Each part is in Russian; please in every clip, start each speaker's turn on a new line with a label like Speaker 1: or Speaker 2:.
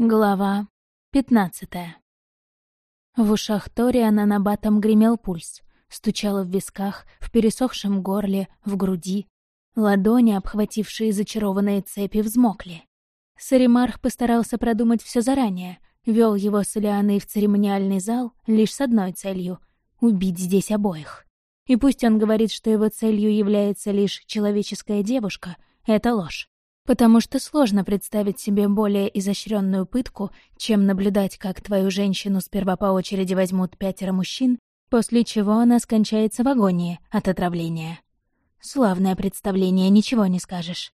Speaker 1: Глава пятнадцатая. В ушах Ториана на батом гремел пульс, стучало в висках, в пересохшем горле, в груди. Ладони, обхватившие зачарованные цепи, взмокли. Саримарх постарался продумать все заранее, вел его с Элианой в церемониальный зал лишь с одной целью — убить здесь обоих. И пусть он говорит, что его целью является лишь человеческая девушка, это ложь потому что сложно представить себе более изощренную пытку, чем наблюдать, как твою женщину сперва по очереди возьмут пятеро мужчин, после чего она скончается в агонии от отравления. Славное представление, ничего не скажешь.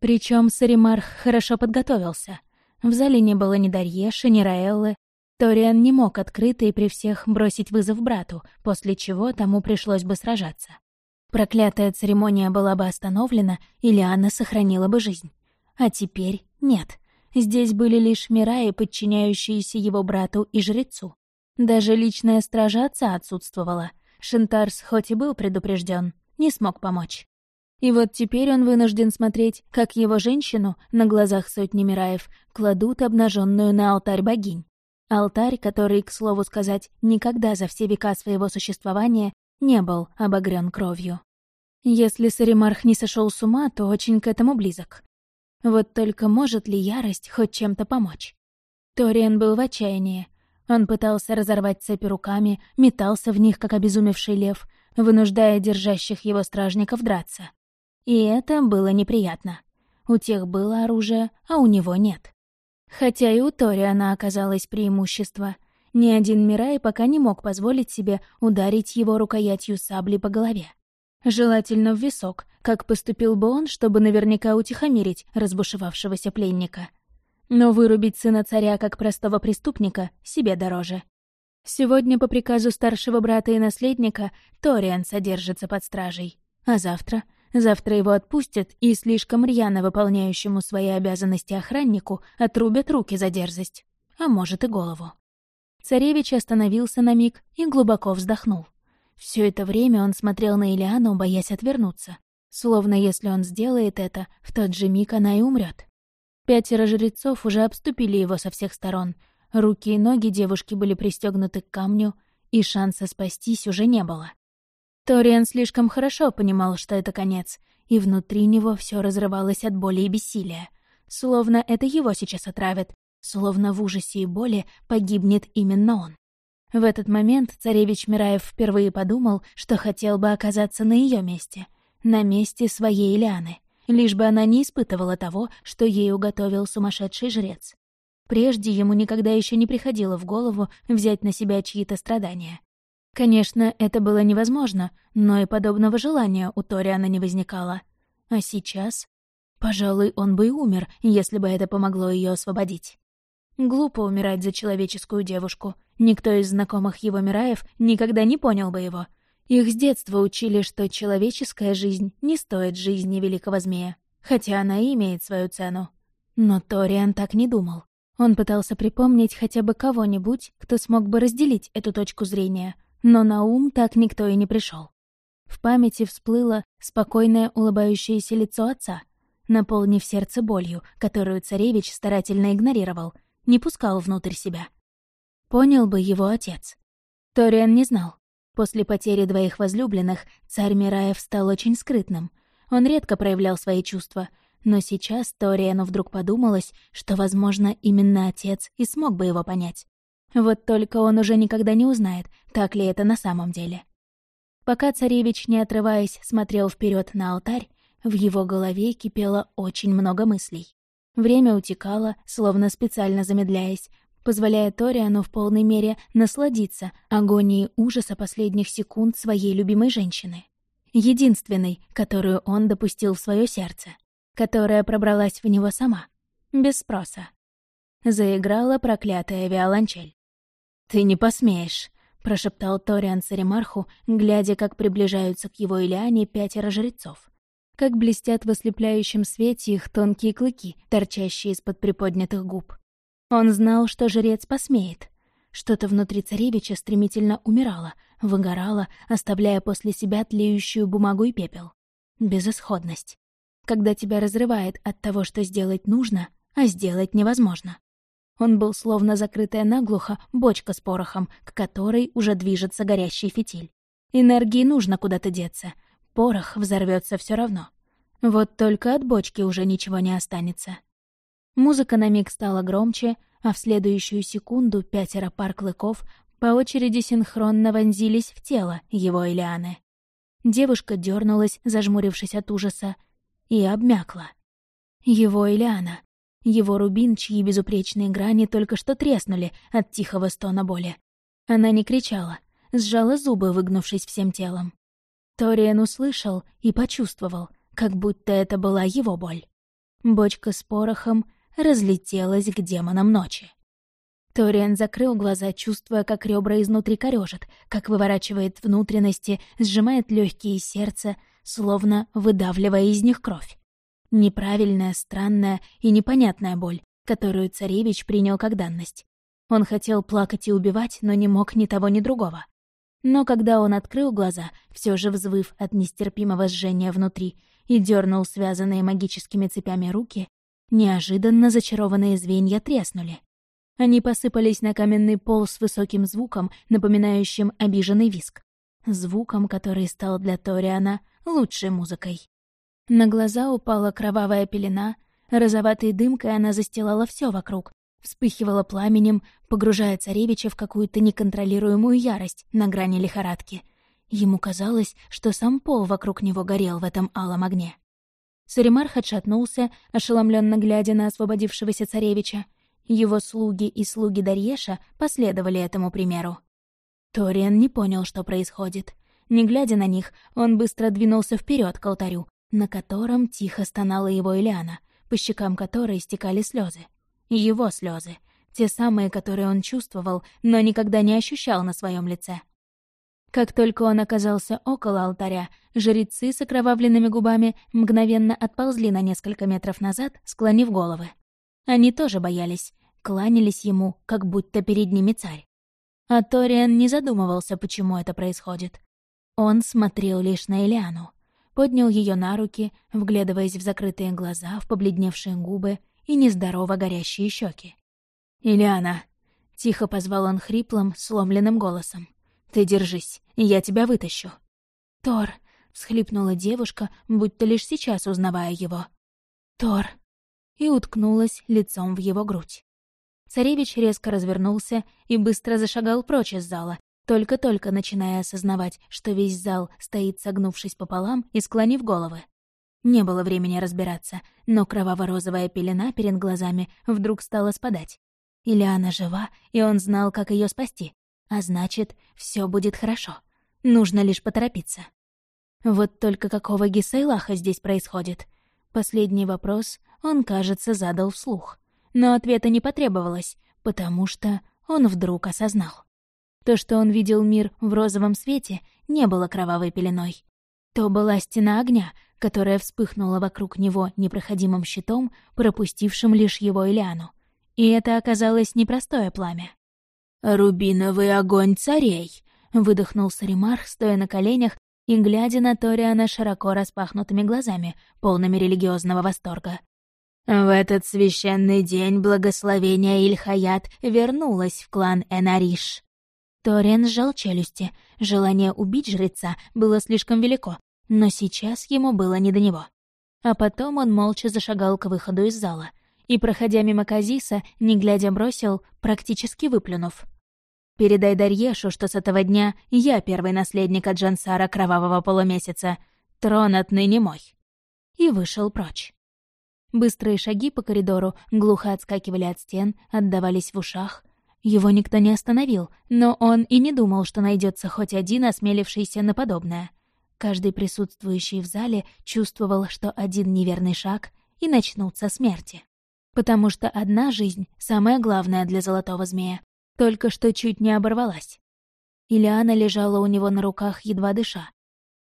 Speaker 1: Причем Саримарх хорошо подготовился. В зале не было ни Дарьеши, ни Раэллы. Ториан не мог открыто и при всех бросить вызов брату, после чего тому пришлось бы сражаться. Проклятая церемония была бы остановлена, или Анна сохранила бы жизнь. А теперь нет. Здесь были лишь Мираи, подчиняющиеся его брату и жрецу. Даже личная стража отца отсутствовала. Шентарс, хоть и был предупрежден, не смог помочь. И вот теперь он вынужден смотреть, как его женщину, на глазах сотни Мираев, кладут обнаженную на алтарь богинь. Алтарь, который, к слову сказать, никогда за все века своего существования не был обогрен кровью. Если Саримарх не сошел с ума, то очень к этому близок. Вот только может ли ярость хоть чем-то помочь? Ториан был в отчаянии. Он пытался разорвать цепи руками, метался в них, как обезумевший лев, вынуждая держащих его стражников драться. И это было неприятно. У тех было оружие, а у него нет. Хотя и у Ториана оказалось преимущество — ни один Мирай пока не мог позволить себе ударить его рукоятью сабли по голове. Желательно в висок, как поступил бы он, чтобы наверняка утихомирить разбушевавшегося пленника. Но вырубить сына царя как простого преступника себе дороже. Сегодня по приказу старшего брата и наследника Ториан содержится под стражей. А завтра? Завтра его отпустят, и слишком рьяно выполняющему свои обязанности охраннику отрубят руки за дерзость. А может и голову. Царевич остановился на миг и глубоко вздохнул. Все это время он смотрел на Ильяну, боясь отвернуться. Словно если он сделает это, в тот же миг она и умрет. Пятеро жрецов уже обступили его со всех сторон. Руки и ноги девушки были пристегнуты к камню, и шанса спастись уже не было. Ториан слишком хорошо понимал, что это конец, и внутри него все разрывалось от боли и бессилия. Словно это его сейчас отравят, Словно в ужасе и боли погибнет именно он. В этот момент царевич Мираев впервые подумал, что хотел бы оказаться на ее месте, на месте своей Ильяны, лишь бы она не испытывала того, что ей уготовил сумасшедший жрец. Прежде ему никогда еще не приходило в голову взять на себя чьи-то страдания. Конечно, это было невозможно, но и подобного желания у Ториана не возникало. А сейчас... Пожалуй, он бы и умер, если бы это помогло ее освободить. Глупо умирать за человеческую девушку. Никто из знакомых его Мираев никогда не понял бы его. Их с детства учили, что человеческая жизнь не стоит жизни великого змея, хотя она и имеет свою цену. Но Ториан так не думал. Он пытался припомнить хотя бы кого-нибудь, кто смог бы разделить эту точку зрения, но на ум так никто и не пришел. В памяти всплыло спокойное улыбающееся лицо отца, наполнив сердце болью, которую царевич старательно игнорировал — не пускал внутрь себя. Понял бы его отец. Ториан не знал. После потери двоих возлюбленных царь Мираев стал очень скрытным. Он редко проявлял свои чувства, но сейчас Ториану вдруг подумалось, что, возможно, именно отец и смог бы его понять. Вот только он уже никогда не узнает, так ли это на самом деле. Пока царевич, не отрываясь, смотрел вперед на алтарь, в его голове кипело очень много мыслей. Время утекало, словно специально замедляясь, позволяя Ториану в полной мере насладиться агонией ужаса последних секунд своей любимой женщины. Единственной, которую он допустил в свое сердце, которая пробралась в него сама, без спроса. Заиграла проклятая виолончель. «Ты не посмеешь», — прошептал Ториан Царемарху, глядя, как приближаются к его Илиане пятеро жрецов как блестят в ослепляющем свете их тонкие клыки, торчащие из-под приподнятых губ. Он знал, что жрец посмеет. Что-то внутри царевича стремительно умирало, выгорало, оставляя после себя тлеющую бумагу и пепел. Безысходность. Когда тебя разрывает от того, что сделать нужно, а сделать невозможно. Он был словно закрытая наглухо бочка с порохом, к которой уже движется горящий фитиль. Энергии нужно куда-то деться. Порох взорвется все равно. Вот только от бочки уже ничего не останется. Музыка на миг стала громче, а в следующую секунду пятеро пар клыков по очереди синхронно вонзились в тело его Элианы. Девушка дернулась, зажмурившись от ужаса, и обмякла. Его Элиана. Его рубин, чьи безупречные грани только что треснули от тихого стона боли. Она не кричала, сжала зубы, выгнувшись всем телом. Ториан услышал и почувствовал, как будто это была его боль. Бочка с порохом разлетелась к демонам ночи. Ториан закрыл глаза, чувствуя, как ребра изнутри корёжит, как выворачивает внутренности, сжимает легкие сердце, словно выдавливая из них кровь. Неправильная, странная и непонятная боль, которую царевич принял как данность. Он хотел плакать и убивать, но не мог ни того, ни другого. Но когда он открыл глаза, все же взвыв от нестерпимого жжения внутри, и дернул связанные магическими цепями руки, неожиданно зачарованные звенья треснули. Они посыпались на каменный пол с высоким звуком, напоминающим обиженный виск. Звуком, который стал для Ториана лучшей музыкой. На глаза упала кровавая пелена, розоватой дымкой она застилала все вокруг, вспыхивала пламенем, погружая царевича в какую-то неконтролируемую ярость на грани лихорадки. Ему казалось, что сам пол вокруг него горел в этом алом огне. Саримарх отшатнулся, ошеломленно глядя на освободившегося царевича. Его слуги и слуги Дарьеша последовали этому примеру. Ториан не понял, что происходит. Не глядя на них, он быстро двинулся вперед к алтарю, на котором тихо стонала его Ильяна, по щекам которой стекали слезы. Его слезы, те самые, которые он чувствовал, но никогда не ощущал на своем лице. Как только он оказался около алтаря, жрецы с окровавленными губами мгновенно отползли на несколько метров назад, склонив головы. Они тоже боялись, кланялись ему, как будто перед ними царь. А Ториан не задумывался, почему это происходит. Он смотрел лишь на Элиану, поднял ее на руки, вглядываясь в закрытые глаза, в побледневшие губы и нездорово горящие щеки. «Ильяна!» — тихо позвал он хриплым, сломленным голосом. «Ты держись, я тебя вытащу». «Тор!» — всхлипнула девушка, будто лишь сейчас узнавая его. «Тор!» и уткнулась лицом в его грудь. Царевич резко развернулся и быстро зашагал прочь из зала, только-только начиная осознавать, что весь зал стоит согнувшись пополам и склонив головы. Не было времени разбираться, но кроваво-розовая пелена перед глазами вдруг стала спадать. Ильяна жива, и он знал, как ее спасти. А значит, все будет хорошо. Нужно лишь поторопиться. Вот только какого Гисейлаха здесь происходит? Последний вопрос он, кажется, задал вслух. Но ответа не потребовалось, потому что он вдруг осознал. То, что он видел мир в розовом свете, не было кровавой пеленой. То была стена огня, которая вспыхнула вокруг него непроходимым щитом, пропустившим лишь его Ильяну. И это оказалось непростое пламя. «Рубиновый огонь царей!» — выдохнул Саримарх, стоя на коленях и глядя на Ториана широко распахнутыми глазами, полными религиозного восторга. В этот священный день благословение Ильхаят вернулось в клан Энариш. Ториан сжал челюсти. Желание убить жреца было слишком велико, но сейчас ему было не до него. А потом он молча зашагал к выходу из зала и, проходя мимо Казиса, не глядя бросил, практически выплюнув. «Передай Дарьешу, что с этого дня я первый наследник от Джансара Кровавого Полумесяца. Трон отныне мой». И вышел прочь. Быстрые шаги по коридору глухо отскакивали от стен, отдавались в ушах. Его никто не остановил, но он и не думал, что найдется хоть один осмелившийся на подобное. Каждый присутствующий в зале чувствовал, что один неверный шаг — и начнутся смерти. Потому что одна жизнь, самое главное для золотого змея, только что чуть не оборвалась. Ильяна лежала у него на руках, едва дыша.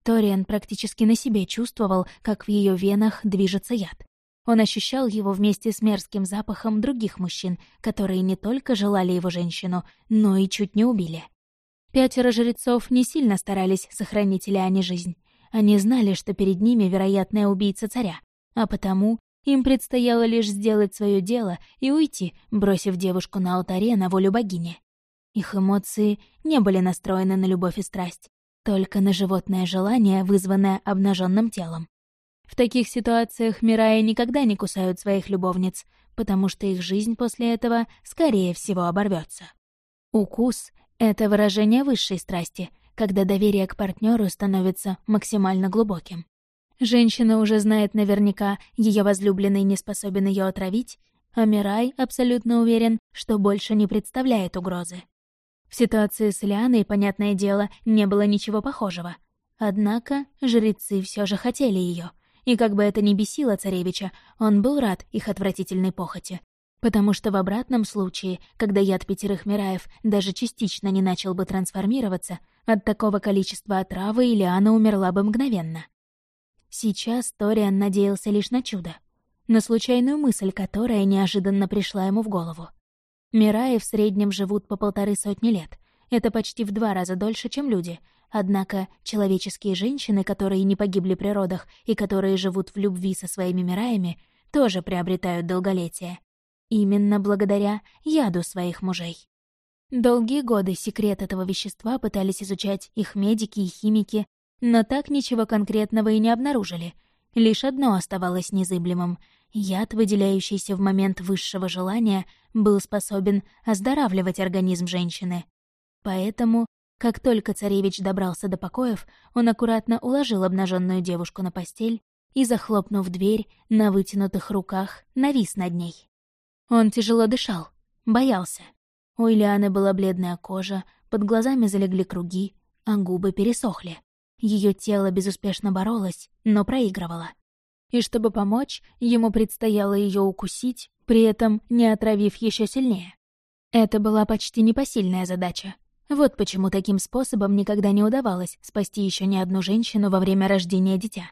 Speaker 1: Ториан практически на себе чувствовал, как в ее венах движется яд. Он ощущал его вместе с мерзким запахом других мужчин, которые не только желали его женщину, но и чуть не убили. Пятеро жрецов не сильно старались сохранить Лиане жизнь. Они знали, что перед ними вероятная убийца царя, а потому Им предстояло лишь сделать свое дело и уйти, бросив девушку на алтаре на волю богини. Их эмоции не были настроены на любовь и страсть, только на животное желание, вызванное обнаженным телом. В таких ситуациях Мираи никогда не кусают своих любовниц, потому что их жизнь после этого, скорее всего, оборвется. Укус — это выражение высшей страсти, когда доверие к партнеру становится максимально глубоким. Женщина уже знает наверняка, ее возлюбленный не способен ее отравить, а Мирай абсолютно уверен, что больше не представляет угрозы. В ситуации с Лианой, понятное дело, не было ничего похожего. Однако жрецы все же хотели ее, и как бы это ни бесило царевича, он был рад их отвратительной похоти. Потому что в обратном случае, когда яд пятерых Мираев даже частично не начал бы трансформироваться, от такого количества отравы Ильяна умерла бы мгновенно. Сейчас Ториан надеялся лишь на чудо, на случайную мысль, которая неожиданно пришла ему в голову. Мираи в среднем живут по полторы сотни лет. Это почти в два раза дольше, чем люди. Однако человеческие женщины, которые не погибли при родах и которые живут в любви со своими Мираями, тоже приобретают долголетие. Именно благодаря яду своих мужей. Долгие годы секрет этого вещества пытались изучать их медики и химики, но так ничего конкретного и не обнаружили. Лишь одно оставалось незыблемым — Яд, выделяющийся в момент высшего желания, был способен оздоравливать организм женщины. Поэтому, как только царевич добрался до покоев, он аккуратно уложил обнаженную девушку на постель и, захлопнув дверь, на вытянутых руках навис над ней. Он тяжело дышал, боялся. У Ильяны была бледная кожа, под глазами залегли круги, а губы пересохли. Ее тело безуспешно боролось, но проигрывало и чтобы помочь, ему предстояло ее укусить, при этом не отравив еще сильнее. Это была почти непосильная задача. Вот почему таким способом никогда не удавалось спасти еще ни одну женщину во время рождения дитя.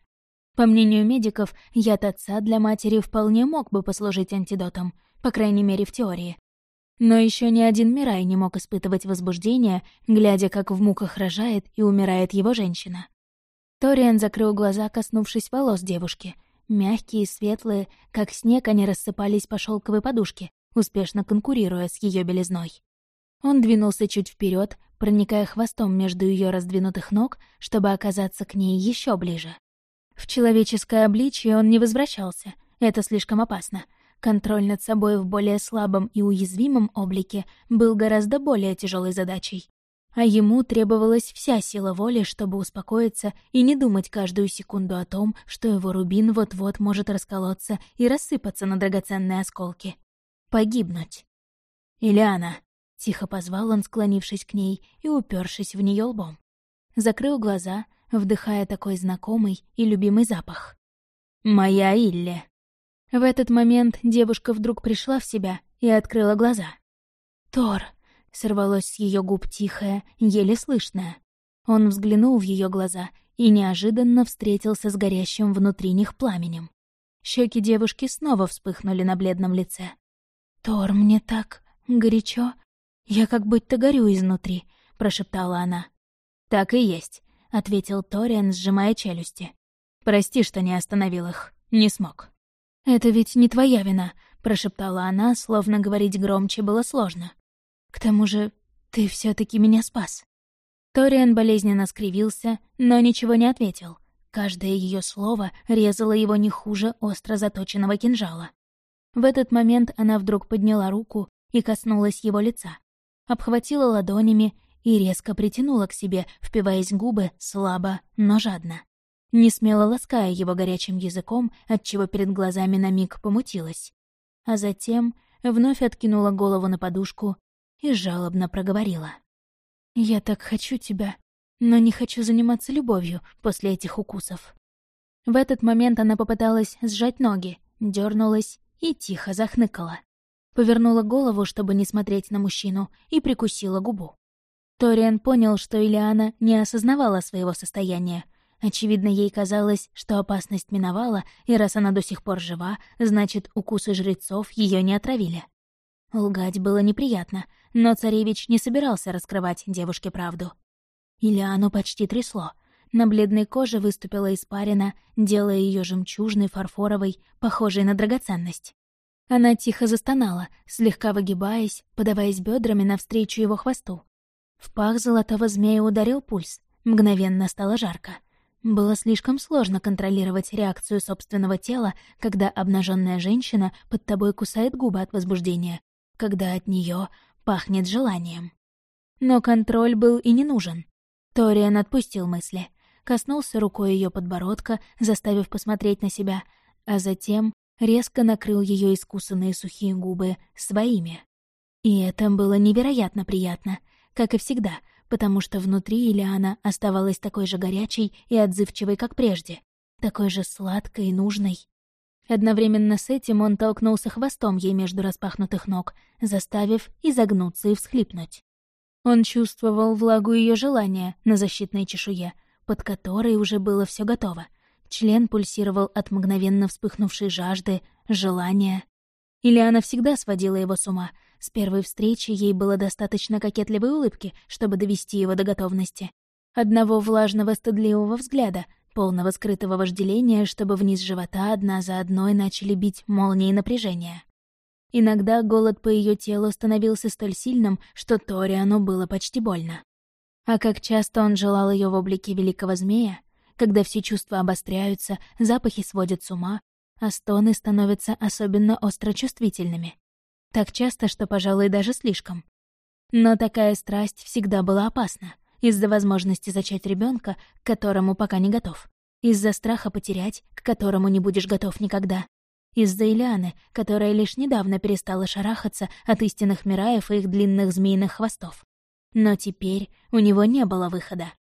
Speaker 1: По мнению медиков, яд отца для матери вполне мог бы послужить антидотом, по крайней мере в теории. Но еще ни один Мирай не мог испытывать возбуждение, глядя, как в муках рожает и умирает его женщина. Ториан закрыл глаза, коснувшись волос девушки, Мягкие и светлые, как снег, они рассыпались по шелковой подушке, успешно конкурируя с ее белизной. Он двинулся чуть вперед, проникая хвостом между ее раздвинутых ног, чтобы оказаться к ней еще ближе. В человеческое обличье он не возвращался, это слишком опасно. Контроль над собой в более слабом и уязвимом облике был гораздо более тяжелой задачей а ему требовалась вся сила воли, чтобы успокоиться и не думать каждую секунду о том, что его рубин вот-вот может расколоться и рассыпаться на драгоценные осколки. Погибнуть. «Ильяна!» — тихо позвал он, склонившись к ней и упершись в нее лбом. Закрыл глаза, вдыхая такой знакомый и любимый запах. «Моя Илле!» В этот момент девушка вдруг пришла в себя и открыла глаза. «Тор!» Сорвалось с ее губ тихое, еле слышное. Он взглянул в ее глаза и неожиданно встретился с горящим внутри них пламенем. Щеки девушки снова вспыхнули на бледном лице. «Тор, мне так горячо. Я как будто горю изнутри», — прошептала она. «Так и есть», — ответил Ториан, сжимая челюсти. «Прости, что не остановил их. Не смог». «Это ведь не твоя вина», — прошептала она, словно говорить громче было сложно. К тому же ты все таки меня спас». Ториан болезненно скривился, но ничего не ответил. Каждое ее слово резало его не хуже остро заточенного кинжала. В этот момент она вдруг подняла руку и коснулась его лица. Обхватила ладонями и резко притянула к себе, впиваясь губы слабо, но жадно. Не смело лаская его горячим языком, отчего перед глазами на миг помутилась. А затем вновь откинула голову на подушку и жалобно проговорила. «Я так хочу тебя, но не хочу заниматься любовью после этих укусов». В этот момент она попыталась сжать ноги, дернулась и тихо захныкала. Повернула голову, чтобы не смотреть на мужчину, и прикусила губу. Ториан понял, что Илиана не осознавала своего состояния. Очевидно, ей казалось, что опасность миновала, и раз она до сих пор жива, значит, укусы жрецов ее не отравили. Лгать было неприятно, но царевич не собирался раскрывать девушке правду. Ильяну почти трясло. На бледной коже выступила испарина, делая ее жемчужной, фарфоровой, похожей на драгоценность. Она тихо застонала, слегка выгибаясь, подаваясь бедрами навстречу его хвосту. В пах золотого змея ударил пульс, мгновенно стало жарко. Было слишком сложно контролировать реакцию собственного тела, когда обнаженная женщина под тобой кусает губы от возбуждения, когда от нее пахнет желанием. Но контроль был и не нужен. Ториан отпустил мысли, коснулся рукой ее подбородка, заставив посмотреть на себя, а затем резко накрыл ее искусанные сухие губы своими. И это было невероятно приятно, как и всегда, потому что внутри Ильяна оставалась такой же горячей и отзывчивой, как прежде, такой же сладкой и нужной. Одновременно с этим он толкнулся хвостом ей между распахнутых ног, заставив изогнуться и всхлипнуть. Он чувствовал влагу ее желания на защитной чешуе, под которой уже было все готово. Член пульсировал от мгновенно вспыхнувшей жажды, желания. Ильяна всегда сводила его с ума. С первой встречи ей было достаточно кокетливой улыбки, чтобы довести его до готовности. Одного влажного стыдливого взгляда, полного скрытого вожделения, чтобы вниз живота одна за одной начали бить молнии напряжения. Иногда голод по ее телу становился столь сильным, что Ториану было почти больно. А как часто он желал ее в облике великого змея, когда все чувства обостряются, запахи сводят с ума, а стоны становятся особенно остро чувствительными. Так часто, что, пожалуй, даже слишком. Но такая страсть всегда была опасна из-за возможности зачать ребенка, к которому пока не готов, из-за страха потерять, к которому не будешь готов никогда, из-за Ильяны, которая лишь недавно перестала шарахаться от истинных Мираев и их длинных змеиных хвостов. Но теперь у него не было выхода.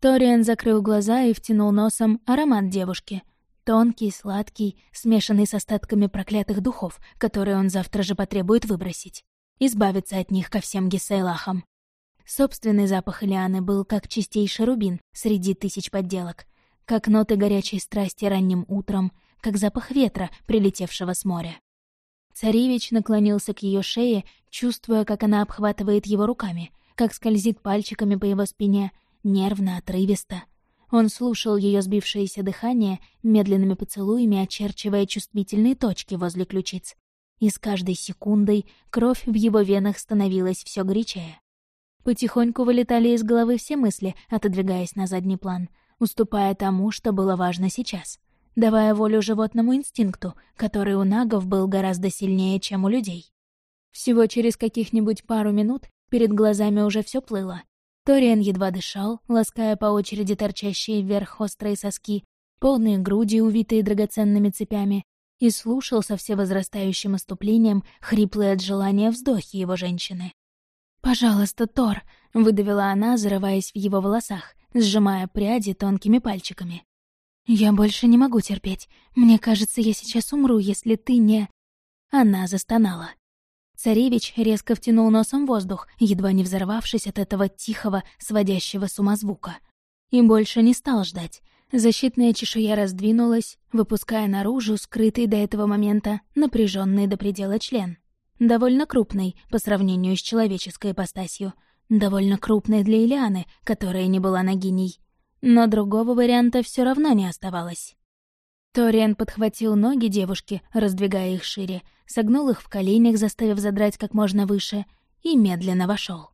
Speaker 1: Ториан закрыл глаза и втянул носом аромат девушки. Тонкий, сладкий, смешанный с остатками проклятых духов, которые он завтра же потребует выбросить. Избавиться от них ко всем Гесейлахам. Собственный запах Лианы был как чистейший рубин среди тысяч подделок, как ноты горячей страсти ранним утром, как запах ветра, прилетевшего с моря. Царевич наклонился к ее шее, чувствуя, как она обхватывает его руками, как скользит пальчиками по его спине, нервно, отрывисто. Он слушал ее сбившееся дыхание, медленными поцелуями очерчивая чувствительные точки возле ключиц. И с каждой секундой кровь в его венах становилась все горячее. Потихоньку вылетали из головы все мысли, отодвигаясь на задний план, уступая тому, что было важно сейчас, давая волю животному инстинкту, который у нагов был гораздо сильнее, чем у людей. Всего через каких-нибудь пару минут перед глазами уже все плыло. Ториан едва дышал, лаская по очереди торчащие вверх острые соски, полные груди, увитые драгоценными цепями, и слушал со всевозрастающим оступлением хриплые от желания вздохи его женщины. «Пожалуйста, Тор!» — выдавила она, зарываясь в его волосах, сжимая пряди тонкими пальчиками. «Я больше не могу терпеть. Мне кажется, я сейчас умру, если ты не...» Она застонала. Царевич резко втянул носом воздух, едва не взорвавшись от этого тихого, сводящего с ума звука. И больше не стал ждать. Защитная чешуя раздвинулась, выпуская наружу скрытый до этого момента напряженный до предела член довольно крупный по сравнению с человеческой ипостасью, довольно крупный для Ильяны, которая не была нагиней. Но другого варианта все равно не оставалось. Ториан подхватил ноги девушки, раздвигая их шире, согнул их в коленях, заставив задрать как можно выше, и медленно вошел.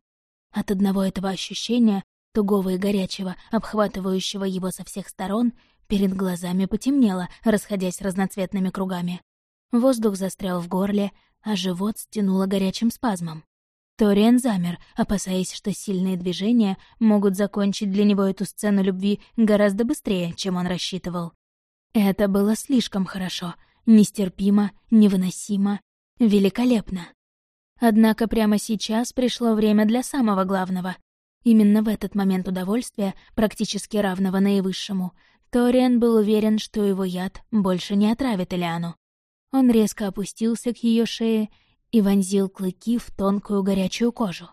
Speaker 1: От одного этого ощущения, тугого и горячего, обхватывающего его со всех сторон, перед глазами потемнело, расходясь разноцветными кругами. Воздух застрял в горле, а живот стянуло горячим спазмом. Ториан замер, опасаясь, что сильные движения могут закончить для него эту сцену любви гораздо быстрее, чем он рассчитывал. Это было слишком хорошо, нестерпимо, невыносимо, великолепно. Однако прямо сейчас пришло время для самого главного. Именно в этот момент удовольствия, практически равного наивысшему, Ториан был уверен, что его яд больше не отравит Элиану. Он резко опустился к ее шее и вонзил клыки в тонкую горячую кожу.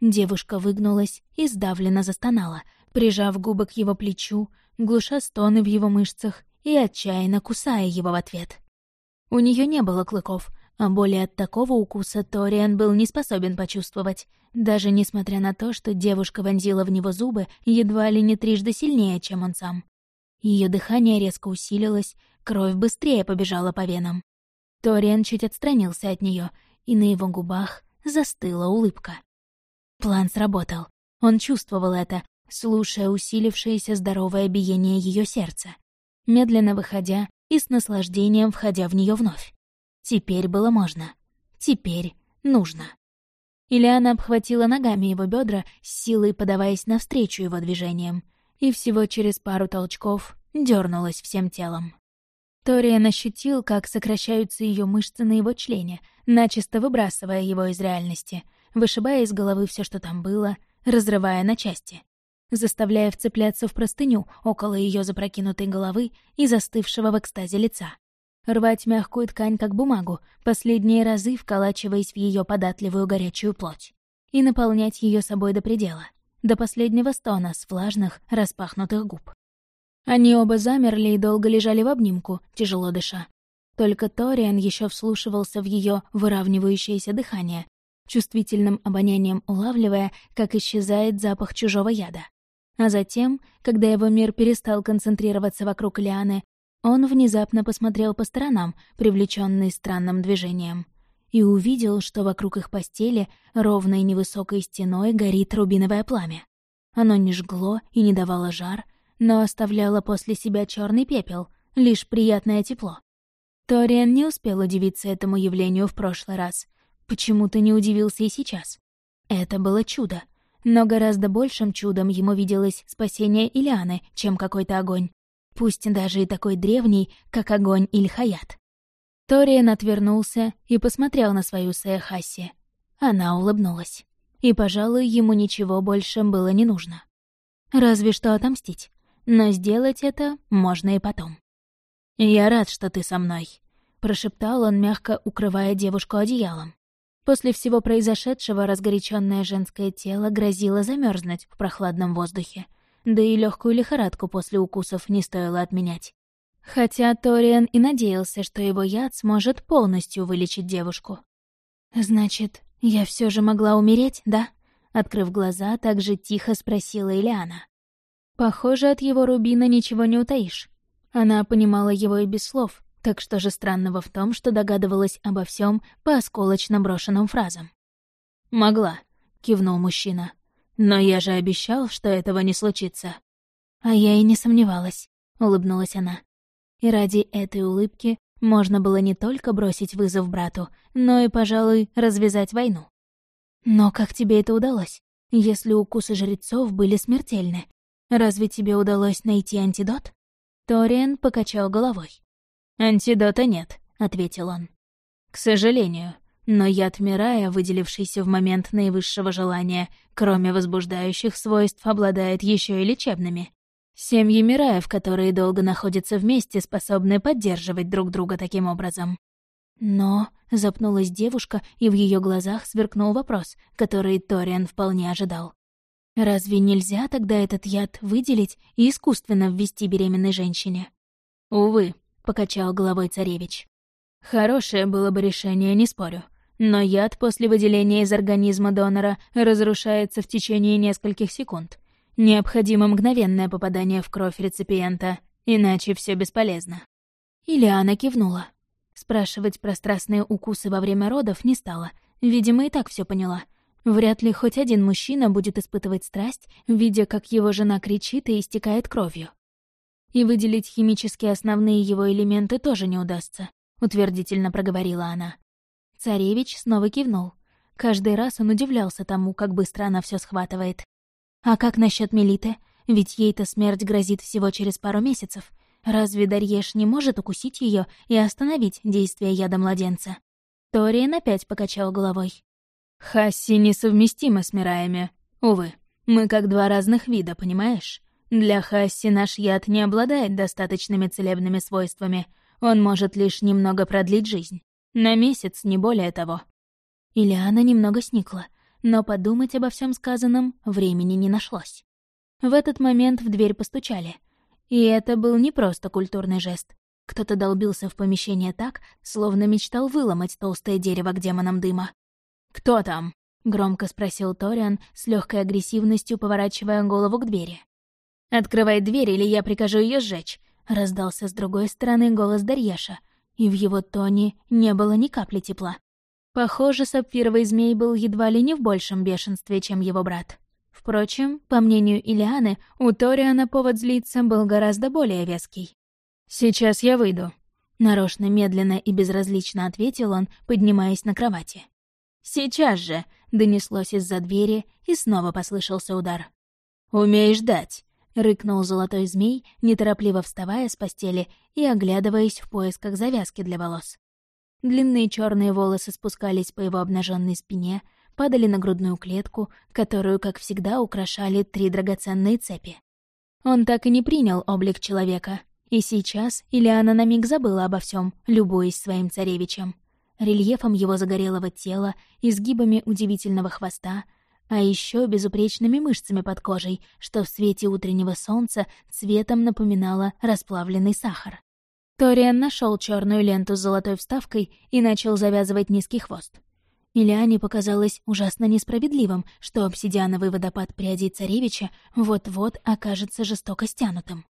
Speaker 1: Девушка выгнулась и сдавленно застонала, прижав губы к его плечу, глуша стоны в его мышцах и отчаянно кусая его в ответ. У нее не было клыков, а боли от такого укуса Ториан был не способен почувствовать, даже несмотря на то, что девушка вонзила в него зубы едва ли не трижды сильнее, чем он сам. Ее дыхание резко усилилось, кровь быстрее побежала по венам. Ториан чуть отстранился от нее, и на его губах застыла улыбка. План сработал. Он чувствовал это, слушая усилившееся здоровое биение ее сердца, медленно выходя и с наслаждением входя в нее вновь. Теперь было можно. Теперь нужно. Ильяна обхватила ногами его бедра, с силой подаваясь навстречу его движениям, и всего через пару толчков дернулась всем телом. Ториан ощутил, как сокращаются ее мышцы на его члене, начисто выбрасывая его из реальности, вышибая из головы все, что там было, разрывая на части, заставляя вцепляться в простыню около ее запрокинутой головы и застывшего в экстазе лица. Рвать мягкую ткань, как бумагу, последние разы вколачиваясь в ее податливую горячую плоть. И наполнять ее собой до предела, до последнего стона с влажных, распахнутых губ. Они оба замерли и долго лежали в обнимку, тяжело дыша. Только Ториан еще вслушивался в ее выравнивающееся дыхание, чувствительным обонянием улавливая, как исчезает запах чужого яда. А затем, когда его мир перестал концентрироваться вокруг Лианы, он внезапно посмотрел по сторонам, привлеченный странным движением, и увидел, что вокруг их постели ровной невысокой стеной горит рубиновое пламя. Оно не жгло и не давало жар, но оставляла после себя черный пепел, лишь приятное тепло. Ториан не успел удивиться этому явлению в прошлый раз. Почему-то не удивился и сейчас. Это было чудо. Но гораздо большим чудом ему виделось спасение Ильяны, чем какой-то огонь. Пусть даже и такой древний, как огонь Ильхаят. Ториан отвернулся и посмотрел на свою Сеахаси. Она улыбнулась. И, пожалуй, ему ничего больше было не нужно. Разве что отомстить но сделать это можно и потом. «Я рад, что ты со мной», — прошептал он, мягко укрывая девушку одеялом. После всего произошедшего разгоряченное женское тело грозило замерзнуть в прохладном воздухе, да и легкую лихорадку после укусов не стоило отменять. Хотя Ториан и надеялся, что его яд сможет полностью вылечить девушку. «Значит, я все же могла умереть, да?» Открыв глаза, так же тихо спросила Ильяна. Похоже, от его Рубина ничего не утаишь. Она понимала его и без слов, так что же странного в том, что догадывалась обо всем по осколочно брошенным фразам. «Могла», — кивнул мужчина. «Но я же обещал, что этого не случится». «А я и не сомневалась», — улыбнулась она. И ради этой улыбки можно было не только бросить вызов брату, но и, пожалуй, развязать войну. «Но как тебе это удалось, если укусы жрецов были смертельны?» Разве тебе удалось найти антидот?» Ториан покачал головой. «Антидота нет», — ответил он. «К сожалению, но яд Мирая, выделившийся в момент наивысшего желания, кроме возбуждающих свойств, обладает еще и лечебными. Семьи Мираев, которые долго находятся вместе, способны поддерживать друг друга таким образом. Но запнулась девушка, и в ее глазах сверкнул вопрос, который Ториан вполне ожидал. Разве нельзя тогда этот яд выделить и искусственно ввести беременной женщине? Увы, покачал головой царевич. Хорошее было бы решение, не спорю. Но яд после выделения из организма донора разрушается в течение нескольких секунд. Необходимо мгновенное попадание в кровь реципиента, иначе все бесполезно. Ильяна кивнула. Спрашивать про страстные укусы во время родов не стала. Видимо, и так все поняла — Вряд ли хоть один мужчина будет испытывать страсть, видя, как его жена кричит и истекает кровью. И выделить химически основные его элементы тоже не удастся, утвердительно проговорила она. Царевич снова кивнул. Каждый раз он удивлялся тому, как быстро она все схватывает. А как насчет Мелиты? Ведь ей-то смерть грозит всего через пару месяцев. Разве Дарьеш не может укусить ее и остановить действие яда младенца? Ториан опять покачал головой. Хасси несовместима с Мираями. Увы, мы как два разных вида, понимаешь? Для Хасси наш яд не обладает достаточными целебными свойствами. Он может лишь немного продлить жизнь. На месяц, не более того. Ильяна немного сникла, но подумать обо всем сказанном времени не нашлось. В этот момент в дверь постучали. И это был не просто культурный жест. Кто-то долбился в помещение так, словно мечтал выломать толстое дерево к демонам дыма. «Кто там?» — громко спросил Ториан, с легкой агрессивностью поворачивая голову к двери. «Открывай дверь, или я прикажу ее сжечь», — раздался с другой стороны голос Дарьеша, и в его тоне не было ни капли тепла. Похоже, сапфировый змей был едва ли не в большем бешенстве, чем его брат. Впрочем, по мнению Илианы, у Ториана повод злиться был гораздо более веский. «Сейчас я выйду», — нарочно медленно и безразлично ответил он, поднимаясь на кровати. «Сейчас же!» — донеслось из-за двери, и снова послышался удар. «Умеешь дать!» — рыкнул золотой змей, неторопливо вставая с постели и оглядываясь в поисках завязки для волос. Длинные черные волосы спускались по его обнаженной спине, падали на грудную клетку, которую, как всегда, украшали три драгоценные цепи. Он так и не принял облик человека, и сейчас Ильяна на миг забыла обо всем, любуясь своим царевичем. Рельефом его загорелого тела, изгибами удивительного хвоста, а еще безупречными мышцами под кожей, что в свете утреннего солнца цветом напоминало расплавленный сахар. Ториан нашел черную ленту с золотой вставкой и начал завязывать низкий хвост. Ильяне показалось ужасно несправедливым, что обсидиановый водопад прядей царевича вот-вот окажется жестоко стянутым.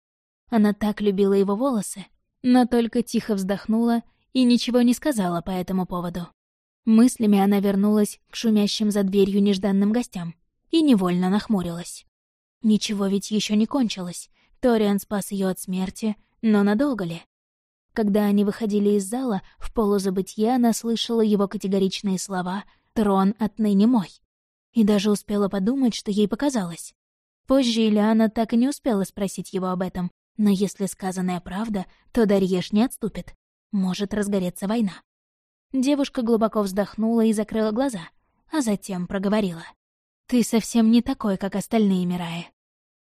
Speaker 1: Она так любила его волосы, но только тихо вздохнула и ничего не сказала по этому поводу. Мыслями она вернулась к шумящим за дверью нежданным гостям и невольно нахмурилась. Ничего ведь еще не кончилось. Ториан спас ее от смерти, но надолго ли? Когда они выходили из зала, в полузабытье она слышала его категоричные слова «Трон отныне мой». И даже успела подумать, что ей показалось. Позже Ильяна так и не успела спросить его об этом, но если сказанная правда, то Дарьеш не отступит. Может разгореться война. Девушка глубоко вздохнула и закрыла глаза, а затем проговорила. «Ты совсем не такой, как остальные Мираи».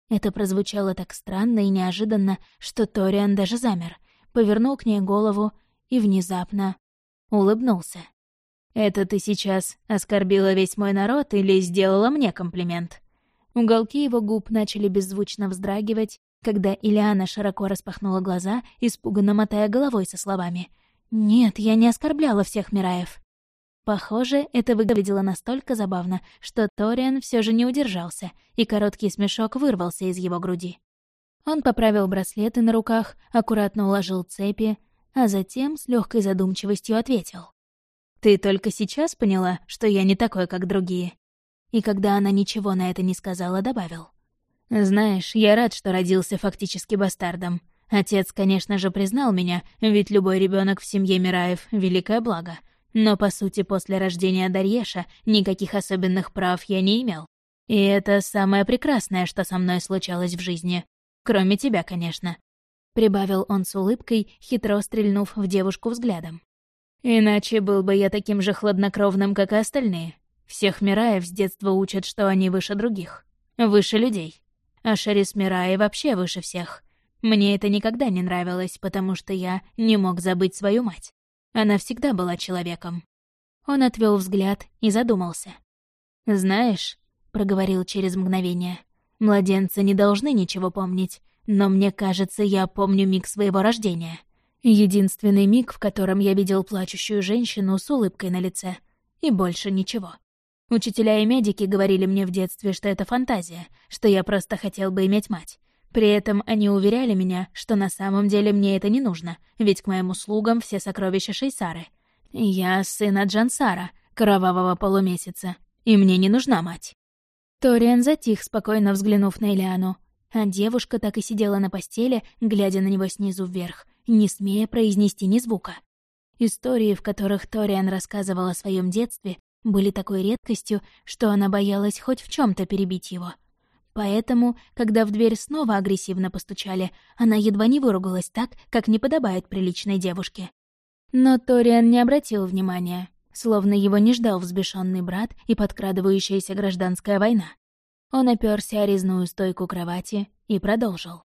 Speaker 1: Это прозвучало так странно и неожиданно, что Ториан даже замер — повернул к ней голову и внезапно улыбнулся. «Это ты сейчас оскорбила весь мой народ или сделала мне комплимент?» Уголки его губ начали беззвучно вздрагивать, когда Ильяна широко распахнула глаза, испуганно мотая головой со словами «Нет, я не оскорбляла всех Мираев». Похоже, это выглядело настолько забавно, что Ториан все же не удержался, и короткий смешок вырвался из его груди. Он поправил браслеты на руках, аккуратно уложил цепи, а затем с легкой задумчивостью ответил. «Ты только сейчас поняла, что я не такой, как другие?» И когда она ничего на это не сказала, добавил. «Знаешь, я рад, что родился фактически бастардом. Отец, конечно же, признал меня, ведь любой ребенок в семье Мираев — великое благо. Но, по сути, после рождения Дарьеша никаких особенных прав я не имел. И это самое прекрасное, что со мной случалось в жизни. Кроме тебя, конечно», — прибавил он с улыбкой, хитро стрельнув в девушку взглядом. «Иначе был бы я таким же хладнокровным, как и остальные. Всех Мираев с детства учат, что они выше других. Выше людей. А Шерис Мираи вообще выше всех. Мне это никогда не нравилось, потому что я не мог забыть свою мать. Она всегда была человеком». Он отвел взгляд и задумался. «Знаешь», — проговорил через мгновение, Младенцы не должны ничего помнить, но мне кажется, я помню миг своего рождения. Единственный миг, в котором я видел плачущую женщину с улыбкой на лице. И больше ничего. Учителя и медики говорили мне в детстве, что это фантазия, что я просто хотел бы иметь мать. При этом они уверяли меня, что на самом деле мне это не нужно, ведь к моим услугам все сокровища Шейсары. Я сын Джансара, кровавого полумесяца, и мне не нужна мать. Ториан затих, спокойно взглянув на Элиану, а девушка так и сидела на постели, глядя на него снизу вверх, не смея произнести ни звука. Истории, в которых Ториан рассказывал о своем детстве, были такой редкостью, что она боялась хоть в чем то перебить его. Поэтому, когда в дверь снова агрессивно постучали, она едва не выругалась так, как не подобает приличной девушке. Но Ториан не обратил внимания словно его не ждал взбешенный брат и подкрадывающаяся гражданская война. Он оперся о резную стойку кровати и продолжил.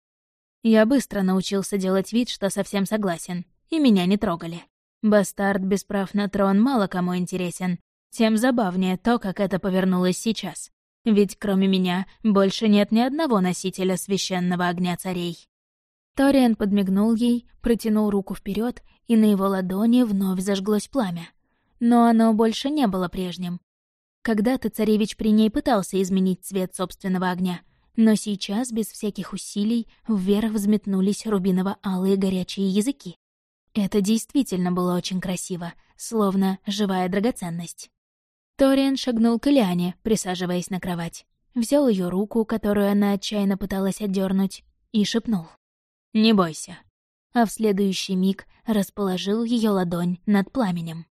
Speaker 1: Я быстро научился делать вид, что совсем согласен, и меня не трогали. Бастард без прав на трон мало кому интересен. Тем забавнее то, как это повернулось сейчас. Ведь кроме меня больше нет ни одного носителя священного огня царей. Ториан подмигнул ей, протянул руку вперед, и на его ладони вновь зажглось пламя. Но оно больше не было прежним. Когда-то царевич при ней пытался изменить цвет собственного огня, но сейчас, без всяких усилий, вверх взметнулись рубиново-алые горячие языки. Это действительно было очень красиво, словно живая драгоценность. Ториан шагнул к Ильяне, присаживаясь на кровать. Взял ее руку, которую она отчаянно пыталась отдернуть, и шепнул. «Не бойся». А в следующий миг расположил ее ладонь над пламенем.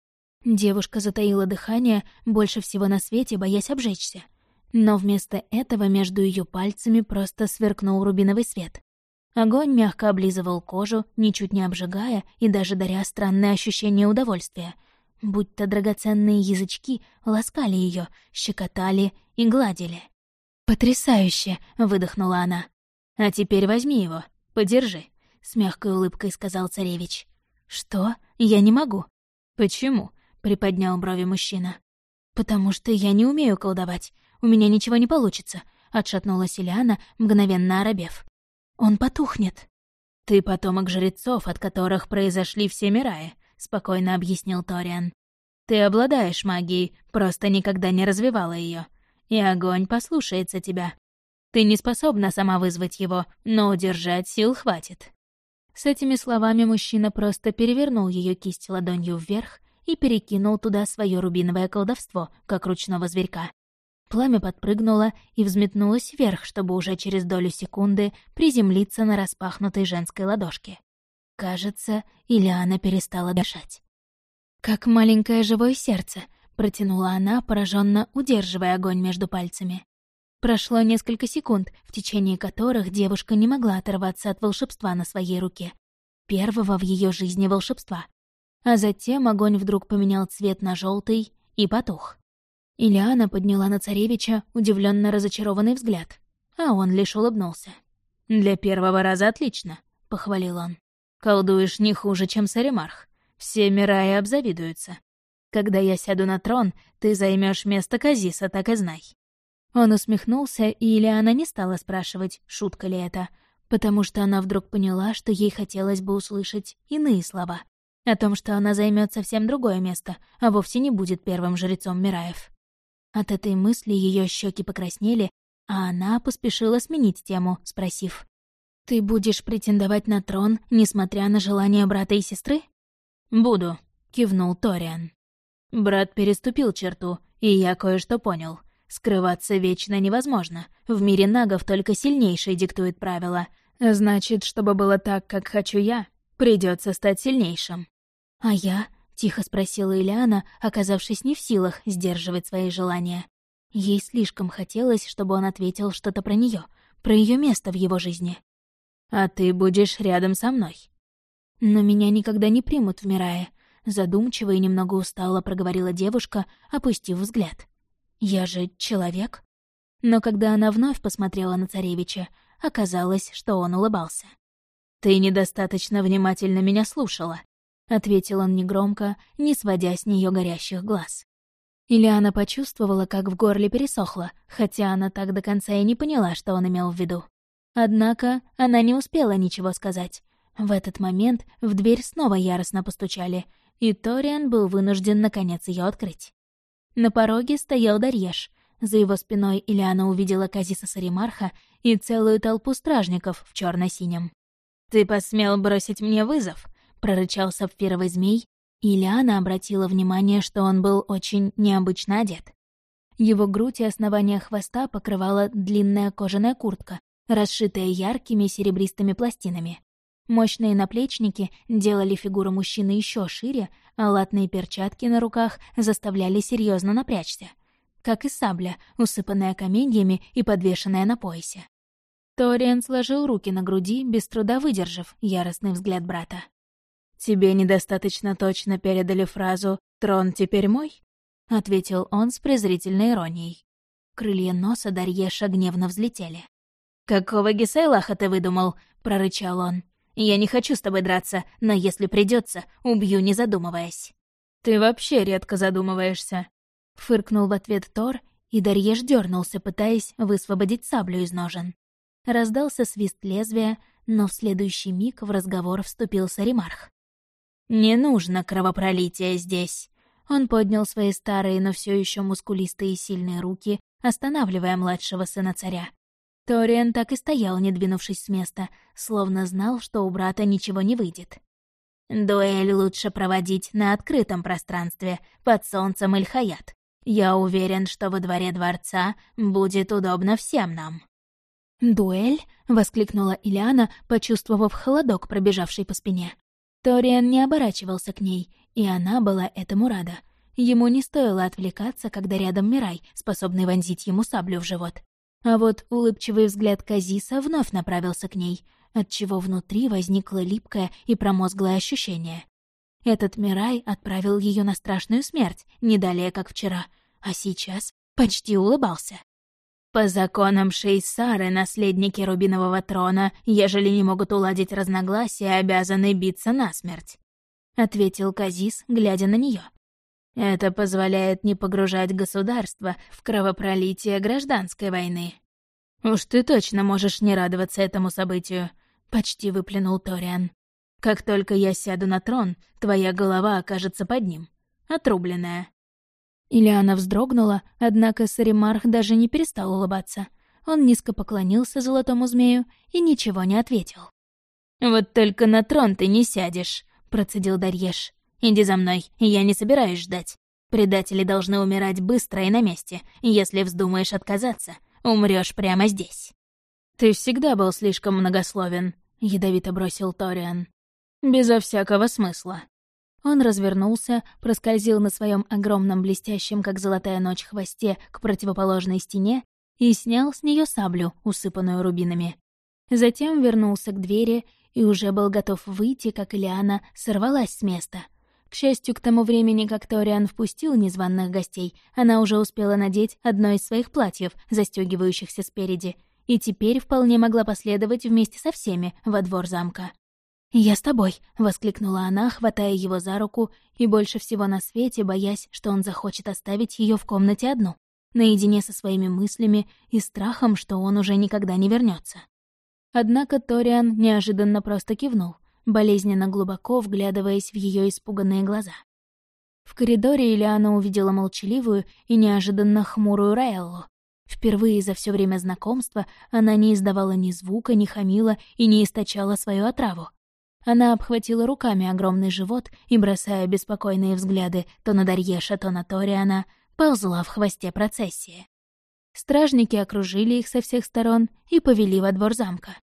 Speaker 1: Девушка затаила дыхание, больше всего на свете боясь обжечься. Но вместо этого между ее пальцами просто сверкнул рубиновый свет. Огонь мягко облизывал кожу, ничуть не обжигая и даже даря странное ощущение удовольствия. Будь-то драгоценные язычки ласкали ее, щекотали и гладили. «Потрясающе!» — выдохнула она. «А теперь возьми его, подержи», — с мягкой улыбкой сказал царевич. «Что? Я не могу». «Почему?» — приподнял брови мужчина. «Потому что я не умею колдовать. У меня ничего не получится», — отшатнулась Ильяна, мгновенно оробев. Он потухнет. «Ты потомок жрецов, от которых произошли все мираи», — спокойно объяснил Ториан. «Ты обладаешь магией, просто никогда не развивала ее, и огонь послушается тебя. Ты не способна сама вызвать его, но удержать сил хватит». С этими словами мужчина просто перевернул ее кисть ладонью вверх и перекинул туда свое рубиновое колдовство, как ручного зверька. Пламя подпрыгнуло и взметнулось вверх, чтобы уже через долю секунды приземлиться на распахнутой женской ладошке. Кажется, Ильяна перестала дышать. «Как маленькое живое сердце», — протянула она, пораженно удерживая огонь между пальцами. Прошло несколько секунд, в течение которых девушка не могла оторваться от волшебства на своей руке. Первого в ее жизни волшебства. А затем огонь вдруг поменял цвет на желтый и потух. Ильяна подняла на царевича удивленно разочарованный взгляд, а он лишь улыбнулся. «Для первого раза отлично», — похвалил он. «Колдуешь не хуже, чем Саримарх. Все мираи обзавидуются. Когда я сяду на трон, ты займешь место Казиса, так и знай». Он усмехнулся, и Ильяна не стала спрашивать, шутка ли это, потому что она вдруг поняла, что ей хотелось бы услышать иные слова. О том, что она займет совсем другое место, а вовсе не будет первым жрецом Мираев. От этой мысли ее щеки покраснели, а она поспешила сменить тему, спросив. «Ты будешь претендовать на трон, несмотря на желание брата и сестры?» «Буду», — кивнул Ториан. «Брат переступил черту, и я кое-что понял. Скрываться вечно невозможно. В мире нагов только сильнейший диктует правила. Значит, чтобы было так, как хочу я, придется стать сильнейшим. А я Тихо спросила Ильяна, оказавшись не в силах сдерживать свои желания. Ей слишком хотелось, чтобы он ответил что-то про нее, про ее место в его жизни. «А ты будешь рядом со мной». «Но меня никогда не примут в Мирае», — задумчиво и немного устало проговорила девушка, опустив взгляд. «Я же человек». Но когда она вновь посмотрела на царевича, оказалось, что он улыбался. «Ты недостаточно внимательно меня слушала», ответил он негромко, не сводя с нее горящих глаз. Ильяна почувствовала, как в горле пересохло, хотя она так до конца и не поняла, что он имел в виду. Однако она не успела ничего сказать. В этот момент в дверь снова яростно постучали, и Ториан был вынужден наконец ее открыть. На пороге стоял Дарьеш. За его спиной Ильяна увидела Казиса Саримарха и целую толпу стражников в черно синем «Ты посмел бросить мне вызов?» — прорычал сапфировый змей, и Лиана обратила внимание, что он был очень необычно одет. Его грудь и основание хвоста покрывала длинная кожаная куртка, расшитая яркими серебристыми пластинами. Мощные наплечники делали фигуру мужчины еще шире, а латные перчатки на руках заставляли серьезно напрячься. Как и сабля, усыпанная каменьями и подвешенная на поясе. Ториан сложил руки на груди, без труда выдержав яростный взгляд брата. «Тебе недостаточно точно передали фразу «трон теперь мой»?» — ответил он с презрительной иронией. Крылья носа Дарьеша гневно взлетели. «Какого Гесейлаха ты выдумал?» — прорычал он. «Я не хочу с тобой драться, но если придется, убью, не задумываясь». «Ты вообще редко задумываешься», — фыркнул в ответ Тор, и Дарьеш дернулся, пытаясь высвободить саблю из ножен. Раздался свист лезвия, но в следующий миг в разговор вступил Саримарх. «Не нужно кровопролития здесь!» Он поднял свои старые, но все еще мускулистые и сильные руки, останавливая младшего сына царя. Ториан так и стоял, не двинувшись с места, словно знал, что у брата ничего не выйдет. «Дуэль лучше проводить на открытом пространстве, под солнцем Ильхаят. Я уверен, что во дворе дворца будет удобно всем нам».
Speaker 2: «Дуэль?» — воскликнула Ильяна, почувствовав холодок, пробежавший по спине. Ториан не оборачивался к ней, и она была этому рада. Ему не стоило отвлекаться, когда рядом Мирай, способный вонзить ему саблю в живот. А вот улыбчивый взгляд Казиса вновь направился к ней, отчего внутри возникло липкое и промозглое ощущение. Этот Мирай отправил ее на страшную смерть, не далее, как вчера, а сейчас почти улыбался.
Speaker 1: По законам Шейсары наследники Рубинового трона, ежели не могут уладить разногласия, обязаны биться насмерть», — ответил Казис, глядя на нее. Это позволяет не погружать государство в кровопролитие гражданской войны. «Уж ты точно можешь не радоваться этому событию», — почти выплюнул Ториан. «Как только я сяду на трон, твоя голова окажется под ним, отрубленная».
Speaker 2: Ильяна вздрогнула, однако Саримарх даже не перестал улыбаться. Он низко поклонился золотому змею и ничего не ответил.
Speaker 1: «Вот только на трон ты не сядешь», — процедил Дарьеш. Иди за мной, я не собираюсь ждать. Предатели должны умирать быстро и на месте. Если вздумаешь отказаться, умрёшь прямо здесь». «Ты всегда был слишком многословен», — ядовито бросил Ториан. «Безо всякого смысла».
Speaker 2: Он развернулся, проскользил на своем огромном блестящем, как золотая ночь, хвосте к противоположной стене и снял с нее саблю, усыпанную рубинами. Затем вернулся к двери и уже был готов выйти, как Ильяна сорвалась с места — к счастью, к тому времени, как Ториан впустил незваных гостей, она уже успела надеть одно из своих платьев, застегивающихся спереди, и теперь вполне могла последовать вместе со всеми во двор замка. «Я с тобой», — воскликнула она, хватая его за руку и больше всего на свете боясь, что он захочет оставить ее в комнате одну, наедине со своими мыслями и страхом, что он уже никогда не вернется. Однако Ториан неожиданно просто кивнул — болезненно глубоко вглядываясь в ее испуганные глаза. В коридоре Ильяна увидела молчаливую и неожиданно хмурую Раэллу. Впервые за все время знакомства она не издавала ни звука, ни хамила и не источала свою отраву. Она обхватила руками огромный живот и, бросая беспокойные взгляды то на Дарьеша, то на Ториана, ползла в хвосте процессии. Стражники окружили их со всех сторон и повели во двор замка.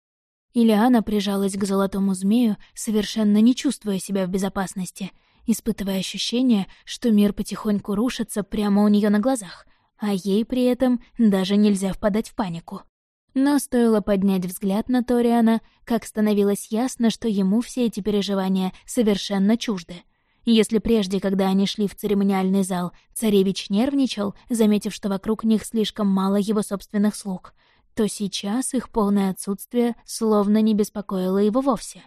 Speaker 2: Ильяна прижалась к золотому змею, совершенно не чувствуя себя в безопасности, испытывая ощущение, что мир потихоньку рушится прямо у нее на глазах, а ей при этом даже нельзя впадать в панику. Но стоило поднять взгляд на Ториана, как становилось ясно, что ему все эти переживания совершенно чужды. Если прежде, когда они шли в церемониальный зал, царевич нервничал, заметив, что вокруг них слишком мало его собственных слуг — то сейчас их полное отсутствие словно не беспокоило его вовсе.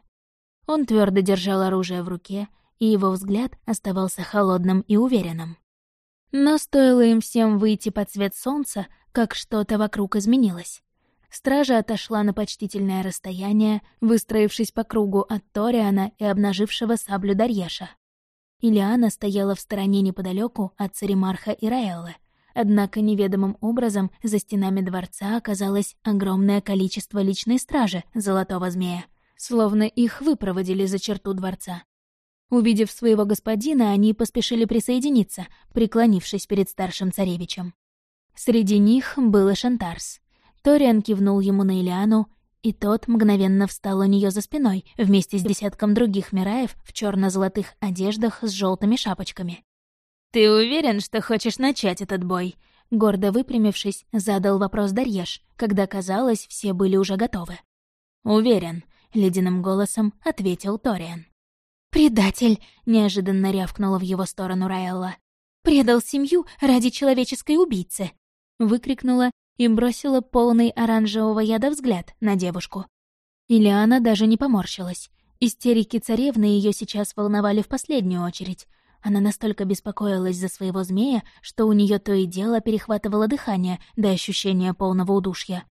Speaker 2: Он твердо держал оружие в руке, и его взгляд оставался холодным и уверенным. Но стоило им всем выйти под свет солнца, как что-то вокруг изменилось. Стража отошла на почтительное расстояние, выстроившись по кругу от Ториана и обнажившего саблю Дарьеша. Илиана стояла в стороне неподалеку от Царимарха и Раэллы — Однако неведомым образом за стенами дворца оказалось огромное количество личной стражи Золотого Змея, словно их выпроводили за черту дворца. Увидев своего господина, они поспешили присоединиться, преклонившись перед старшим царевичем. Среди них был Шантарс. Ториан кивнул ему на Илиану, и тот мгновенно встал у нее за спиной вместе с десятком других мираев в черно золотых одеждах с желтыми шапочками.
Speaker 1: «Ты уверен, что хочешь начать этот бой?»
Speaker 2: Гордо выпрямившись, задал вопрос Дарьеш, когда, казалось, все были уже готовы.
Speaker 1: «Уверен», — ледяным голосом ответил Ториан.
Speaker 2: «Предатель!» — неожиданно рявкнула в его сторону Раэлла. «Предал семью ради человеческой убийцы!» — выкрикнула и бросила полный оранжевого яда взгляд на девушку. Ильяна даже не поморщилась. Истерики царевны ее сейчас волновали в последнюю очередь. Она настолько беспокоилась за своего змея, что у нее то и дело перехватывало дыхание до ощущения полного удушья.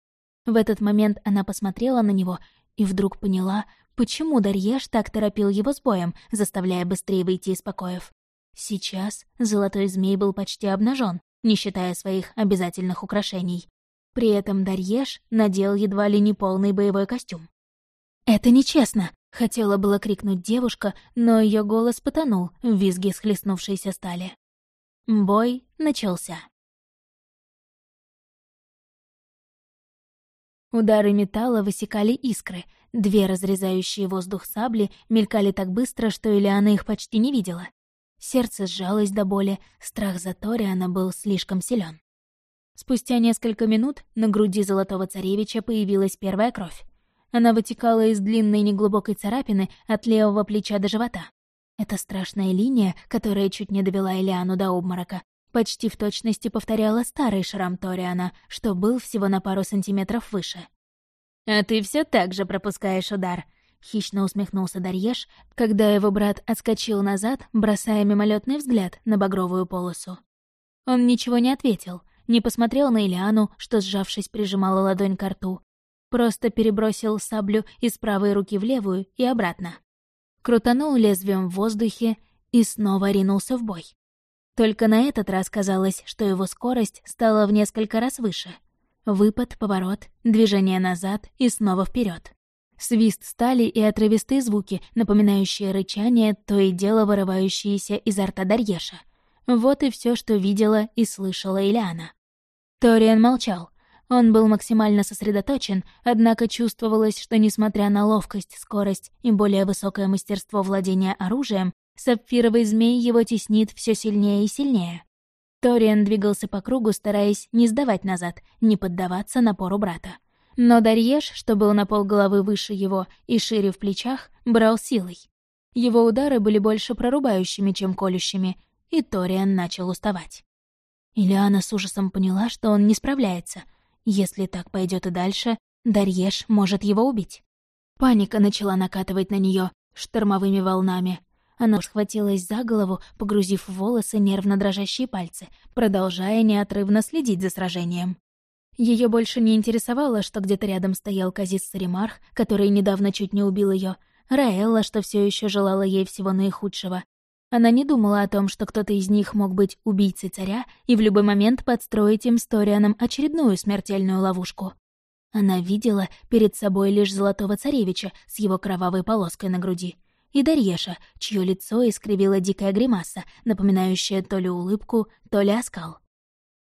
Speaker 2: В этот момент она посмотрела на него
Speaker 1: И вдруг поняла, почему Дарьеш так торопил его с боем, заставляя быстрее выйти из покоев. Сейчас золотой змей был почти обнажен, не считая своих обязательных украшений. При этом Дарьеш надел едва ли не полный боевой костюм. «Это нечестно!» — хотела было крикнуть девушка, но ее голос потонул в визге схлестнувшейся стали. Бой начался. Удары металла высекали искры, две разрезающие воздух сабли мелькали так быстро, что Ильяна их почти не видела. Сердце сжалось до боли, страх за Ториана был слишком силен. Спустя несколько минут на груди Золотого Царевича появилась первая кровь. Она вытекала из длинной неглубокой царапины от левого плеча до живота. Эта страшная линия, которая чуть не довела Элиану до обморока, почти в точности повторяла старый шрам Ториана, что был всего на пару сантиметров выше. «А ты все так же пропускаешь удар», — хищно усмехнулся Дарьеш, когда его брат отскочил назад, бросая мимолетный взгляд на багровую полосу. Он ничего не ответил, не посмотрел на Илиану, что, сжавшись, прижимала ладонь к рту, просто перебросил саблю из правой руки в левую и обратно крутанул лезвием в воздухе и снова ринулся в бой. Только на этот раз казалось, что его скорость стала в несколько раз выше. Выпад, поворот, движение назад и снова вперед. Свист стали и отрывистые звуки, напоминающие рычание, то и дело вырывающиеся изо рта Дарьеша. Вот и все, что видела и слышала Ильяна. Ториан молчал, он был максимально сосредоточен, однако чувствовалось, что, несмотря на ловкость, скорость и более высокое мастерство владения оружием, сапфировый змей его теснит все сильнее и сильнее. Ториан двигался по кругу, стараясь не сдавать назад, не поддаваться напору брата. Но Дарьеш, что был на полголовы выше его и шире в плечах, брал силой. Его удары были больше прорубающими, чем колющими, и Ториан начал уставать. Ильяна с ужасом поняла, что он не справляется — если так пойдет и дальше, Дарьеш может его убить. Паника начала накатывать на нее штормовыми волнами. Она схватилась за голову, погрузив в волосы нервно дрожащие пальцы, продолжая неотрывно следить за сражением. Ее больше не интересовало, что где-то рядом стоял Казис Саримарх, который недавно чуть не убил ее, Раэлла, что все еще желала ей всего наихудшего, она не думала о том, что кто-то из них мог быть убийцей царя и в любой момент подстроить им с Торианом очередную смертельную ловушку. Она видела перед собой лишь золотого царевича с его кровавой полоской на груди, и Дарьеша, чье лицо искривила дикая гримаса, напоминающая то ли улыбку, то ли оскал.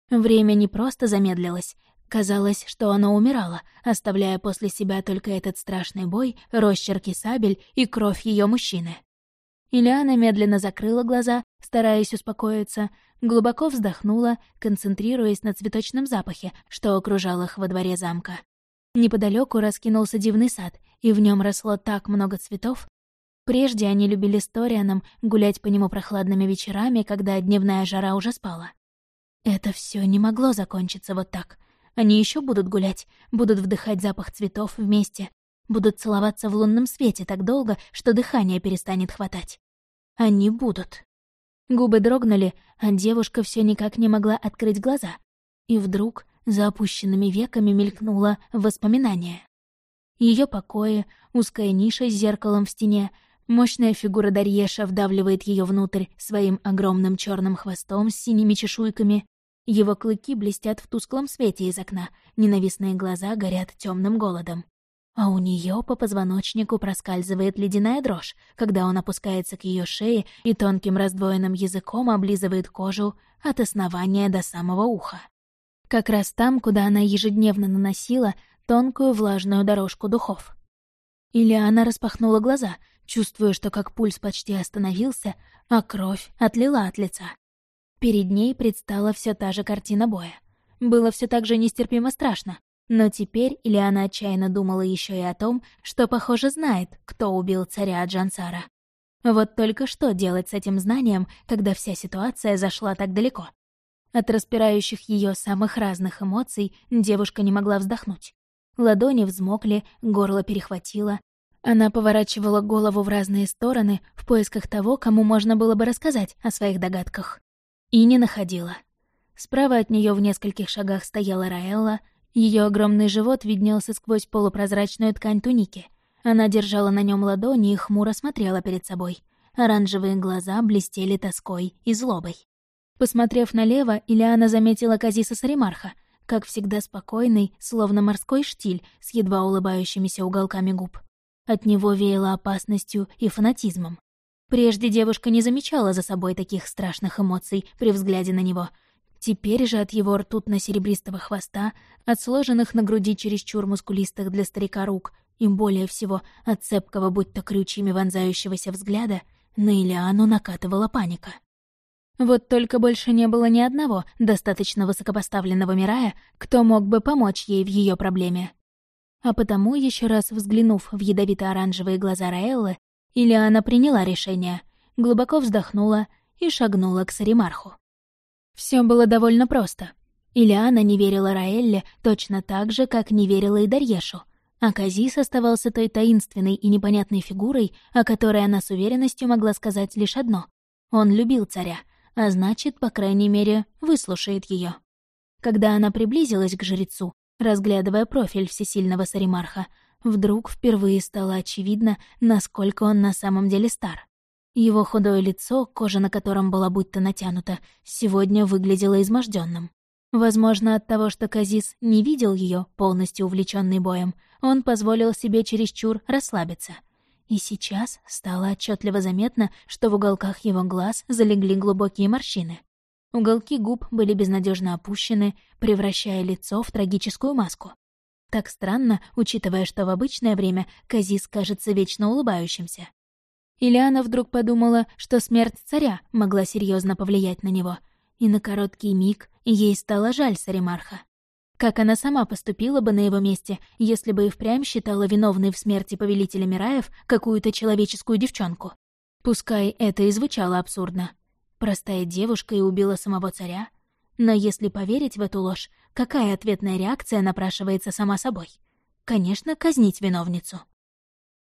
Speaker 1: Время не просто замедлилось. Казалось, что оно умирало, оставляя после себя только этот страшный бой, росчерки сабель и кровь ее мужчины. Ильяна медленно закрыла глаза, стараясь успокоиться, глубоко вздохнула, концентрируясь на цветочном запахе, что окружал их во дворе замка. Неподалеку раскинулся дивный сад, и в нем росло так много цветов. Прежде они любили с Торианом гулять по нему прохладными вечерами, когда дневная жара уже спала. Это все не могло закончиться вот так. Они еще будут гулять, будут вдыхать запах цветов вместе, Будут целоваться в лунном свете так долго, что дыхание перестанет хватать. Они будут. Губы дрогнули, а девушка все никак не могла открыть глаза. И вдруг за опущенными веками мелькнуло воспоминание. Ее покои, узкая ниша с зеркалом в стене, мощная фигура Дарьеша вдавливает ее внутрь своим огромным черным хвостом с синими чешуйками. Его клыки блестят в тусклом свете из окна, ненавистные глаза горят темным голодом. А у нее по позвоночнику проскальзывает ледяная дрожь, когда он опускается к ее шее и тонким раздвоенным языком облизывает кожу от основания до самого уха. Как раз там, куда она ежедневно наносила тонкую влажную дорожку духов. Ильяна распахнула глаза, чувствуя, что как пульс почти остановился, а кровь отлила от лица. Перед ней предстала все та же картина боя. Было все так же нестерпимо страшно, но теперь Ильяна отчаянно думала еще и о том, что, похоже, знает, кто убил царя Джансара. Вот только что делать с этим знанием, когда вся ситуация зашла так далеко? От распирающих ее самых разных эмоций девушка не могла вздохнуть. Ладони взмокли, горло перехватило. Она поворачивала голову в разные стороны в поисках того, кому можно было бы рассказать о своих догадках. И не находила. Справа от нее в нескольких шагах стояла Раэлла, ее огромный живот виднелся сквозь полупрозрачную ткань туники. Она держала на нем ладони и хмуро смотрела перед собой. Оранжевые глаза блестели тоской и злобой. Посмотрев налево, Ильяна заметила Казиса Саримарха, как всегда спокойный, словно морской штиль с едва улыбающимися уголками губ. От него веяло опасностью и фанатизмом. Прежде девушка не замечала за собой таких страшных эмоций при взгляде на него. Теперь же от его ртутно-серебристого хвоста, от сложенных на груди чересчур мускулистых для старика рук, и более всего от цепкого, будто крючьями вонзающегося взгляда, на Илиану накатывала паника. Вот только больше не было ни одного достаточно высокопоставленного Мирая, кто мог бы помочь ей в ее проблеме. А потому, еще раз взглянув в ядовито-оранжевые глаза Раэллы, Ильяна приняла решение, глубоко вздохнула и шагнула к Саримарху. Все было довольно просто. Ильяна не верила Раэлле точно так же, как не верила и Дарьешу, а Казис оставался той таинственной и непонятной фигурой, о которой она с уверенностью могла сказать лишь одно. Он любил царя, а значит, по крайней мере, выслушает ее. Когда она приблизилась к жрецу, разглядывая профиль всесильного Саримарха, вдруг впервые стало очевидно, насколько он на самом деле стар. Его худое лицо, кожа на котором была будто натянута, сегодня выглядело изможденным. Возможно, от того, что Казис не видел ее, полностью увлеченный боем, он позволил себе чересчур расслабиться. И сейчас стало отчетливо заметно, что в уголках его глаз залегли глубокие морщины. Уголки губ были безнадежно опущены, превращая лицо в трагическую маску. Так странно, учитывая, что в обычное время Казис кажется вечно улыбающимся. Ильяна вдруг подумала, что смерть царя могла серьезно повлиять на него, и на короткий миг ей стало жаль Саримарха. Как она сама поступила бы на его месте, если бы и впрямь считала виновной в смерти повелителя Мираев какую-то человеческую девчонку? Пускай это и звучало абсурдно. Простая девушка и убила самого царя — но если поверить в эту ложь, какая ответная реакция напрашивается сама собой? Конечно, казнить виновницу.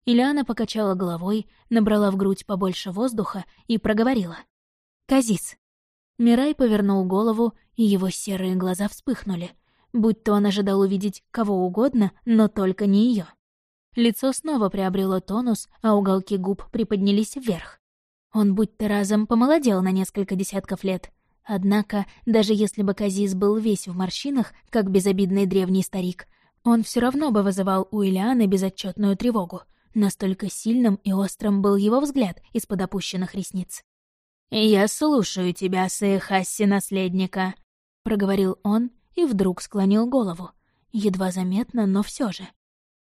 Speaker 1: Ильяна покачала головой, набрала в грудь побольше воздуха и проговорила. «Казис». Мирай повернул голову, и его серые глаза вспыхнули, будь то он ожидал увидеть кого угодно, но только не ее. Лицо снова приобрело тонус, а уголки губ приподнялись вверх. Он будто разом помолодел на несколько десятков лет, Однако, даже если бы Казис был весь в морщинах, как безобидный древний старик, он все равно бы вызывал у Ильяны безотчетную тревогу. Настолько сильным и острым был его взгляд из-под опущенных ресниц. «Я слушаю тебя, Саехасси, наследника», — проговорил он и вдруг склонил голову. Едва заметно, но все же.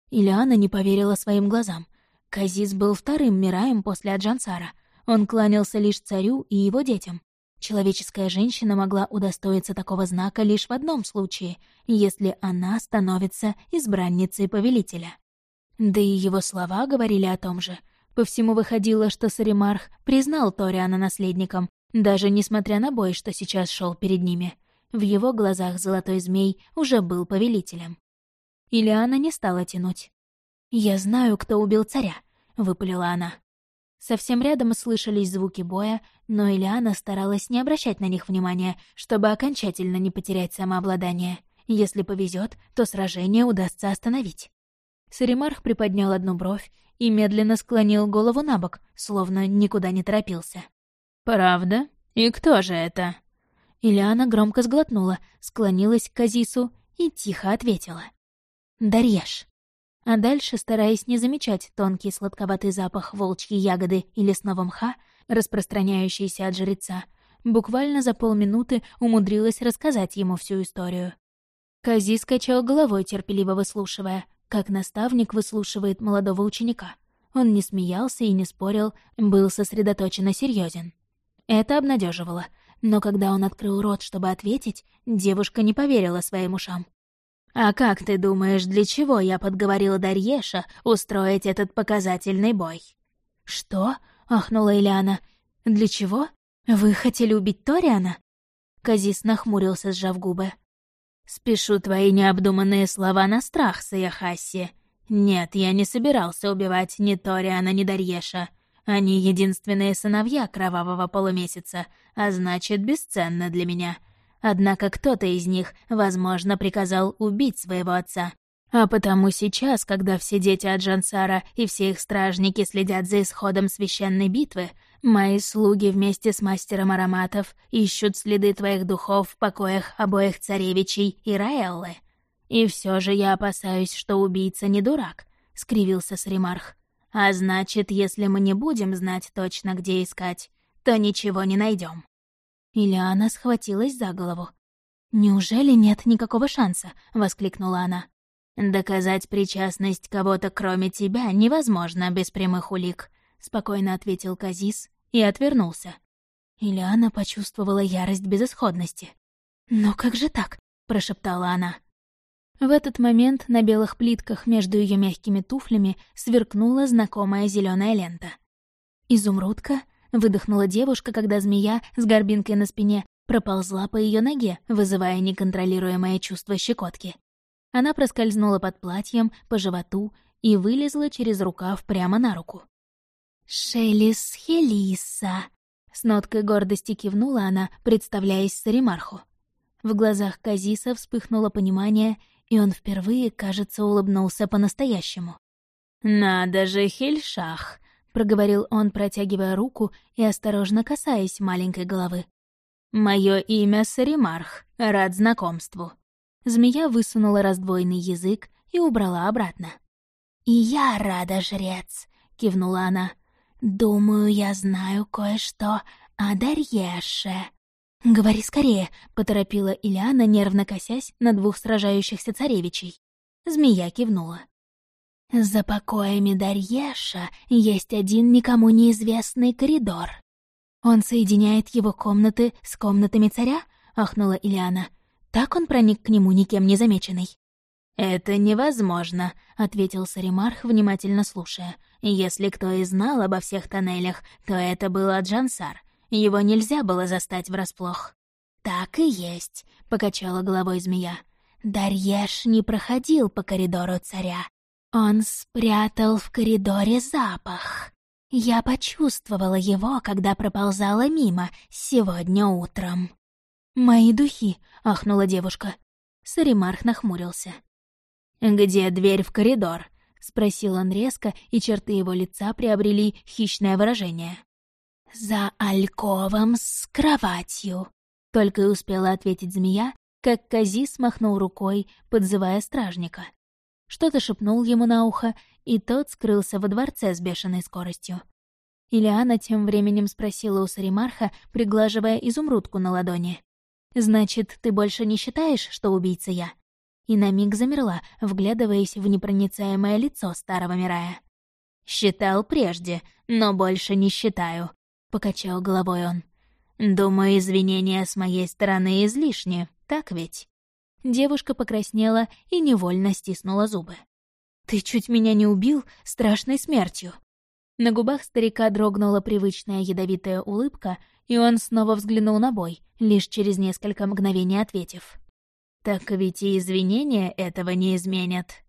Speaker 1: Ильяна не поверила своим глазам. Казис был вторым Мираем после Аджансара. Он кланялся лишь царю и его детям. Человеческая женщина могла удостоиться такого знака лишь в одном случае, если она становится избранницей повелителя. Да и его слова говорили о том же. По всему выходило, что Саримарх признал Ториана наследником, даже несмотря на бой, что сейчас шел перед ними. В его глазах золотой змей уже был повелителем. Илиана не стала тянуть. «Я знаю, кто убил царя», — выпалила она. Совсем рядом слышались звуки боя, но Ильяна старалась не обращать на них внимания, чтобы окончательно не потерять самообладание. Если повезет, то сражение удастся остановить. Саримарх приподнял одну бровь и медленно склонил голову на бок, словно никуда не торопился.
Speaker 2: «Правда? И кто же это?»
Speaker 1: Ильяна громко сглотнула, склонилась к Казису и тихо ответила. «Дарьеш». А дальше, стараясь не замечать тонкий сладковатый запах волчьей ягоды и лесного мха, распространяющийся от жреца, буквально за полминуты умудрилась рассказать ему всю историю. Кази скачал головой, терпеливо выслушивая, как наставник выслушивает молодого ученика. Он не смеялся и не спорил, был сосредоточенно серьезен. Это обнадеживало, но когда он открыл рот, чтобы ответить, девушка не поверила своим ушам. «А как ты думаешь, для чего я подговорила Дарьеша устроить этот показательный бой?» «Что?» — ахнула Ильяна. «Для чего? Вы хотели убить Ториана?» Казис нахмурился, сжав губы. «Спешу твои необдуманные слова на страх, Саяхаси. Нет, я не собирался убивать ни Ториана, ни Дарьеша. Они единственные сыновья кровавого полумесяца, а значит, бесценны для меня. Однако кто-то из них, возможно, приказал убить своего отца. А потому сейчас, когда все дети Аджансара и все их стражники следят за исходом священной битвы, мои слуги вместе с мастером ароматов ищут следы твоих духов в покоях обоих царевичей и Раэллы. И все же я опасаюсь, что убийца не дурак, — скривился Сримарх. А значит, если мы не будем знать точно, где искать, то ничего не найдем. Ильяна схватилась за голову. «Неужели нет никакого шанса?» — воскликнула она. «Доказать причастность кого-то кроме тебя невозможно без прямых улик», — спокойно ответил Казис и отвернулся. Ильяна почувствовала ярость безысходности. «Но как же так?» — прошептала она. В этот момент на белых плитках между ее мягкими туфлями сверкнула знакомая зеленая лента. «Изумрудка?» — выдохнула девушка, когда змея с горбинкой на спине проползла по ее ноге, вызывая неконтролируемое чувство щекотки. Она проскользнула под платьем, по животу и вылезла через рукав прямо на руку. «Шелис Хелиса!» С ноткой гордости кивнула она, представляясь Саримарху. В глазах Казиса вспыхнуло понимание, и он впервые, кажется, улыбнулся по-настоящему. «Надо же, Хельшах!» — проговорил он, протягивая руку и осторожно касаясь маленькой головы. «Мое имя Саримарх, рад знакомству». Змея высунула раздвоенный язык и убрала обратно. «И я рада, жрец», — кивнула она. «Думаю, я знаю кое-что о Дарьеше». «Говори скорее», — поторопила Ильяна, нервно косясь на двух сражающихся царевичей. Змея кивнула. «За покоями Дарьеша есть один никому неизвестный коридор. Он соединяет его комнаты с комнатами царя?» — ахнула Ильяна. Так он проник к нему никем не замеченный. «Это невозможно», — ответил Саримарх, внимательно слушая. «Если кто и знал обо всех тоннелях, то это был Аджансар. Его нельзя было застать врасплох». «Так и есть», — покачала головой змея. «Дарьеш не проходил по коридору царя. Он спрятал в коридоре запах. Я почувствовала его, когда проползала мимо сегодня утром». «Мои духи!» — ахнула девушка. Саримарх нахмурился. «Где дверь в коридор?» — спросил он резко, и черты его лица приобрели хищное выражение. «За альковом с кроватью», — только и успела ответить змея, как Кази смахнул рукой, подзывая стражника. Что-то шепнул ему на ухо, и тот скрылся во дворце с бешеной скоростью. Ильяна тем временем спросила у Саримарха, приглаживая изумрудку на ладони. «Значит, ты больше не считаешь, что убийца я?» И на миг замерла, вглядываясь в непроницаемое лицо старого Мирая. «Считал прежде, но больше не считаю», — покачал головой он. «Думаю, извинения с моей стороны излишни, так ведь?» Девушка покраснела и невольно стиснула зубы. «Ты чуть меня не убил страшной смертью!» На губах старика дрогнула привычная ядовитая улыбка, и он снова взглянул на бой, лишь через несколько мгновений ответив. «Так ведь и извинения этого не изменят».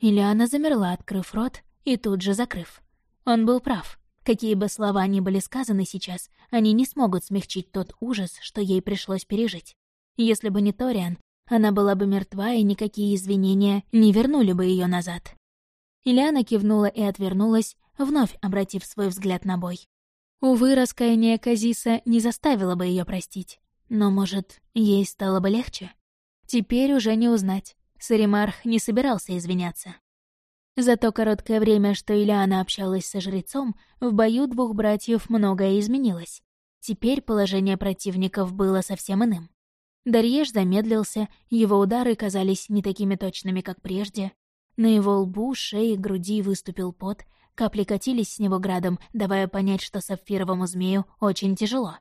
Speaker 1: Ильяна замерла, открыв рот и тут же закрыв. Он был прав. Какие бы слова ни были сказаны сейчас, они не смогут смягчить тот ужас, что ей пришлось пережить. Если бы не Ториан, она была бы мертва, и никакие извинения не вернули бы ее назад. Ильяна кивнула и отвернулась, вновь обратив свой взгляд на бой. Увы, раскаяние Казиса не заставило бы ее простить. Но, может, ей стало бы легче? Теперь уже не узнать. Саримарх не собирался извиняться. За то короткое время, что Ильяна общалась со жрецом, в бою двух братьев многое изменилось. Теперь положение противников было совсем иным. Дарьеш замедлился, его удары казались не такими точными, как прежде. На его лбу, шее, груди выступил пот, Капли катились с него градом, давая понять, что сапфировому змею очень тяжело.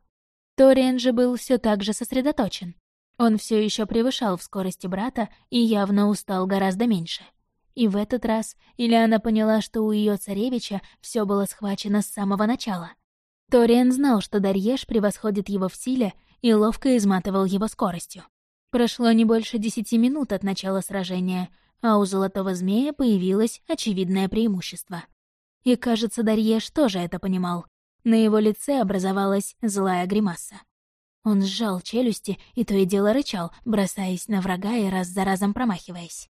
Speaker 1: Ториан же был все так же сосредоточен. Он все еще превышал в скорости брата и явно устал гораздо меньше. И в этот раз Ильяна поняла, что у ее царевича все было схвачено с самого начала. Ториан знал, что Дарьеш превосходит его в силе и ловко изматывал его скоростью. Прошло не больше десяти минут от начала сражения, а у Золотого Змея появилось очевидное преимущество. И, кажется, Дарьеш тоже это понимал. На его лице образовалась злая гримаса. Он сжал челюсти и то и дело рычал, бросаясь на врага и раз за разом промахиваясь.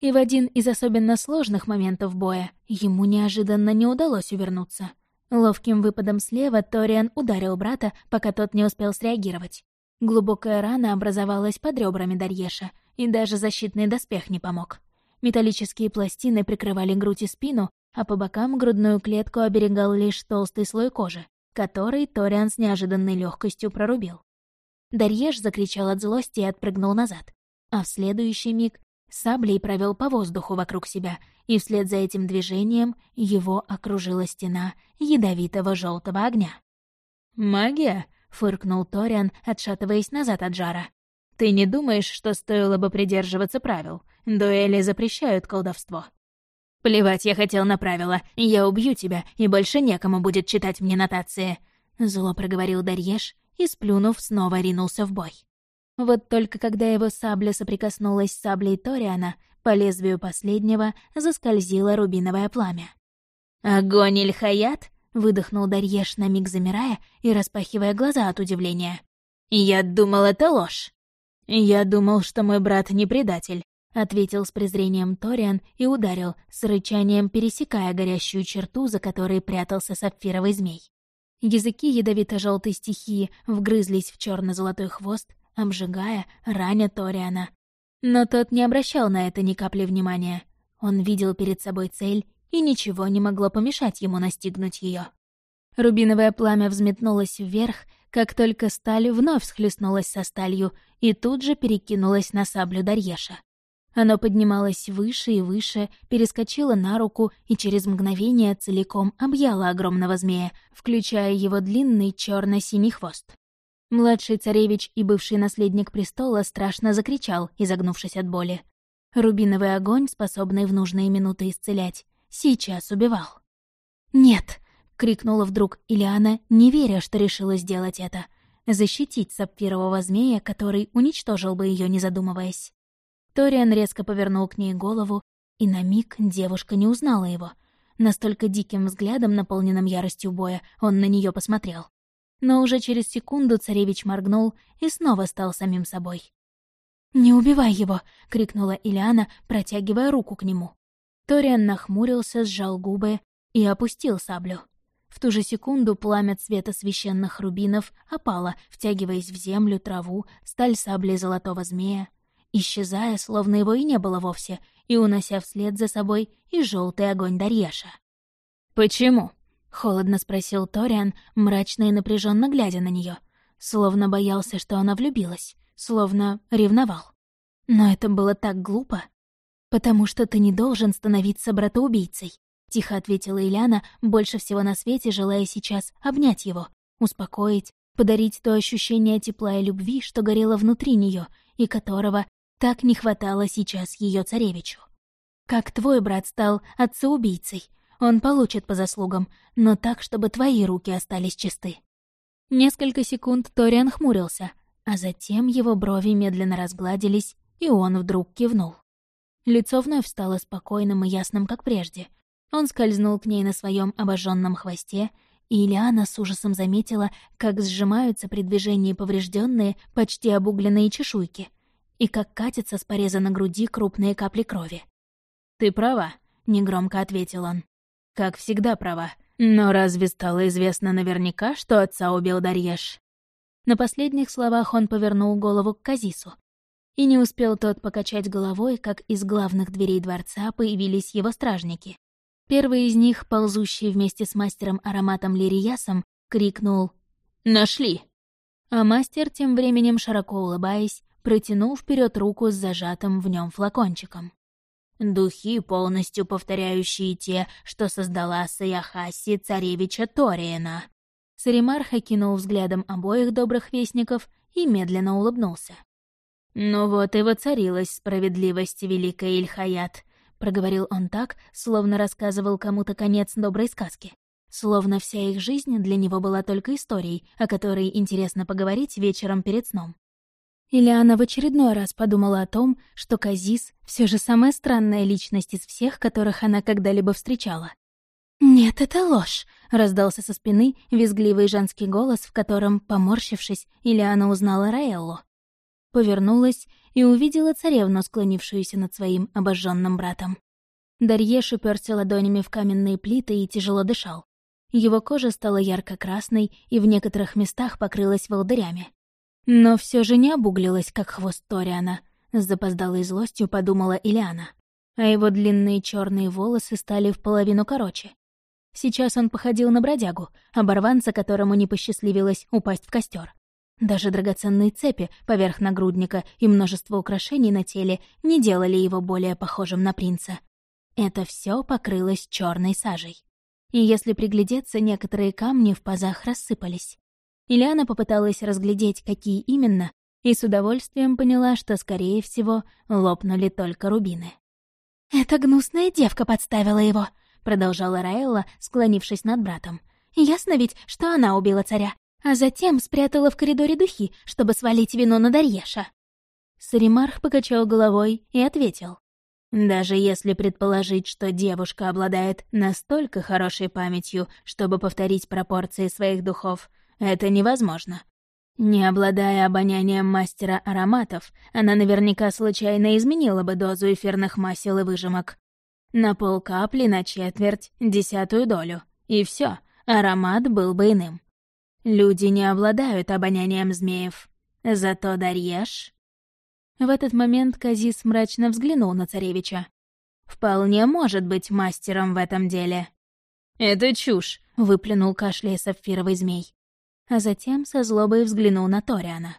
Speaker 1: И в один из особенно сложных моментов боя ему неожиданно не удалось увернуться. Ловким выпадом слева Ториан ударил брата, пока тот не успел среагировать. Глубокая рана образовалась под ребрами Дарьеша, и даже защитный доспех не помог. Металлические пластины прикрывали грудь и спину, а по бокам грудную клетку оберегал лишь толстый слой кожи, который Ториан с неожиданной легкостью прорубил. Дарьеш закричал от злости и отпрыгнул назад. А в следующий миг саблей провел по воздуху вокруг себя, и вслед за этим движением его окружила стена ядовитого желтого огня. «Магия?» — фыркнул Ториан, отшатываясь назад от жара. «Ты не думаешь, что стоило бы придерживаться правил? Дуэли запрещают колдовство». «Плевать я хотел на правила. Я убью тебя, и больше некому будет читать мне нотации», — зло проговорил Дарьеш и, сплюнув, снова ринулся в бой. Вот только когда его сабля соприкоснулась с саблей Ториана, по лезвию последнего заскользило рубиновое пламя. «Огонь Ильхаят?» — выдохнул Дарьеш на миг замирая и распахивая глаза от удивления. «Я думал, это ложь!» «Я думал, что мой брат не предатель», — ответил с презрением Ториан и ударил, с рычанием пересекая горящую черту, за которой прятался сапфировый змей. Языки ядовито желтой стихии вгрызлись в черно золотой хвост, обжигая, раня Ториана. Но тот не обращал на это ни капли внимания. Он видел перед собой цель и ничего не могло помешать ему настигнуть ее. Рубиновое пламя взметнулось вверх, как только сталь вновь схлестнулась со сталью и тут же перекинулась на саблю Дарьеша. Оно поднималось выше и выше, перескочило на руку и через мгновение целиком объяло огромного змея, включая его длинный черно синий хвост. Младший царевич и бывший наследник престола страшно закричал, изогнувшись от боли. Рубиновый огонь, способный в нужные минуты исцелять, сейчас убивал. «Нет!» — крикнула вдруг Ильяна, не веря, что решила сделать это. Защитить сапфирового змея, который уничтожил бы ее, не задумываясь. Ториан резко повернул к ней голову, и на миг девушка не узнала его. Настолько диким взглядом, наполненным яростью боя, он на нее посмотрел. Но уже через секунду царевич моргнул и снова стал самим собой. «Не убивай его!» — крикнула Ильяна, протягивая руку к нему. Ториан нахмурился, сжал губы и опустил саблю. В ту же секунду пламя цвета священных рубинов опало, втягиваясь в землю, траву, сталь сабли золотого змея, исчезая, словно его и не было вовсе, и унося вслед за собой и желтый огонь Дарьеша. «Почему?» — холодно спросил Ториан, мрачно и напряженно глядя на нее, словно боялся, что она влюбилась, словно ревновал. Но это было так глупо. «Потому что ты не должен становиться братоубийцей», — тихо ответила Ильяна, больше всего на свете желая сейчас обнять его, успокоить, подарить то ощущение тепла и любви, что горело внутри нее и которого так не хватало сейчас ее царевичу. «Как твой брат стал отцеубийцей, он получит по заслугам, но так, чтобы твои руки остались чисты». Несколько секунд Ториан хмурился, а затем его брови медленно разгладились, и он вдруг кивнул. Лицо вновь стало спокойным и ясным, как прежде. Он скользнул к ней на своем обожженном хвосте, и Ильяна с ужасом заметила, как сжимаются при движении поврежденные, почти обугленные чешуйки, и как катятся с пореза на груди крупные капли крови. «Ты права», — негромко ответил он. «Как всегда права. Но разве стало известно наверняка, что отца убил Дарьеш?» На последних словах он повернул голову к Казису, и не успел тот покачать головой, как из главных дверей дворца появились его стражники. Первый из них, ползущий вместе с мастером ароматом Лириясом, крикнул «Нашли!». А мастер, тем временем широко улыбаясь, протянул вперед руку с зажатым в нем флакончиком. Духи, полностью повторяющие те, что создала Саяхаси царевича Ториена. Саримарх окинул взглядом обоих добрых вестников и медленно улыбнулся. «Ну вот и воцарилась справедливость великая Ильхаят», — проговорил он так, словно рассказывал кому-то конец доброй сказки. Словно вся их жизнь для него была только историей, о которой интересно поговорить вечером перед сном. Ильяна в очередной раз подумала о том, что Казис все же самая странная личность из всех, которых она когда-либо встречала. «Нет, это ложь!» — раздался со спины визгливый женский голос, в котором, поморщившись, Ильяна узнала Раэллу. Повернулась и увидела царевну, склонившуюся над своим обожженным братом. Дарьеш уперся ладонями в каменные плиты и тяжело дышал. Его кожа стала ярко-красной и в некоторых местах покрылась волдырями. Но все же не обуглилась, как хвост Ториана, с запоздалой злостью подумала Ильяна. А его длинные черные волосы стали в половину короче. Сейчас он походил на бродягу, оборванца, которому не посчастливилось упасть в костер. Даже драгоценные цепи поверх нагрудника и множество украшений на теле не делали его более похожим на принца. Это все покрылось черной сажей. И если приглядеться, некоторые камни в пазах рассыпались. Ильяна попыталась разглядеть, какие именно, и с удовольствием поняла, что, скорее всего, лопнули только рубины. «Эта гнусная девка подставила его», — продолжала Раэлла, склонившись над братом. «Ясно ведь, что она убила царя, а затем спрятала в коридоре духи, чтобы свалить вину на Дарьеша». Саримарх покачал головой и ответил. Даже если предположить, что девушка обладает настолько хорошей памятью, чтобы повторить пропорции своих духов, это невозможно. Не обладая обонянием мастера ароматов, она наверняка случайно изменила бы дозу эфирных масел и выжимок. На полкапли, на четверть, десятую долю. И все, аромат был бы иным. Люди не обладают обонянием змеев. Зато Дарьеш... В этот момент Казис мрачно взглянул на царевича. «Вполне может быть мастером в этом деле». «Это чушь», — выплюнул кашляя сапфировый змей. А затем со злобой взглянул на Ториана.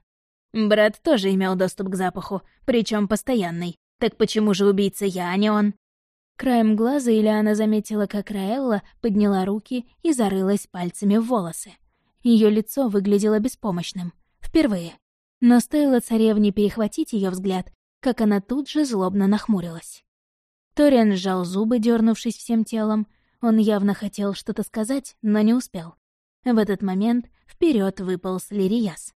Speaker 1: «Брат тоже имел доступ к запаху, причем постоянный. Так почему же убийца я, а не он?» Краем глаза Ильяна заметила, как Раэлла подняла руки и зарылась пальцами в волосы. Ее лицо выглядело беспомощным. Впервые. Но стоило царевне перехватить ее взгляд, как она тут же злобно нахмурилась. Ториан сжал зубы, дернувшись всем телом. Он явно хотел что-то сказать, но не успел. В этот момент вперед выполз Лириас.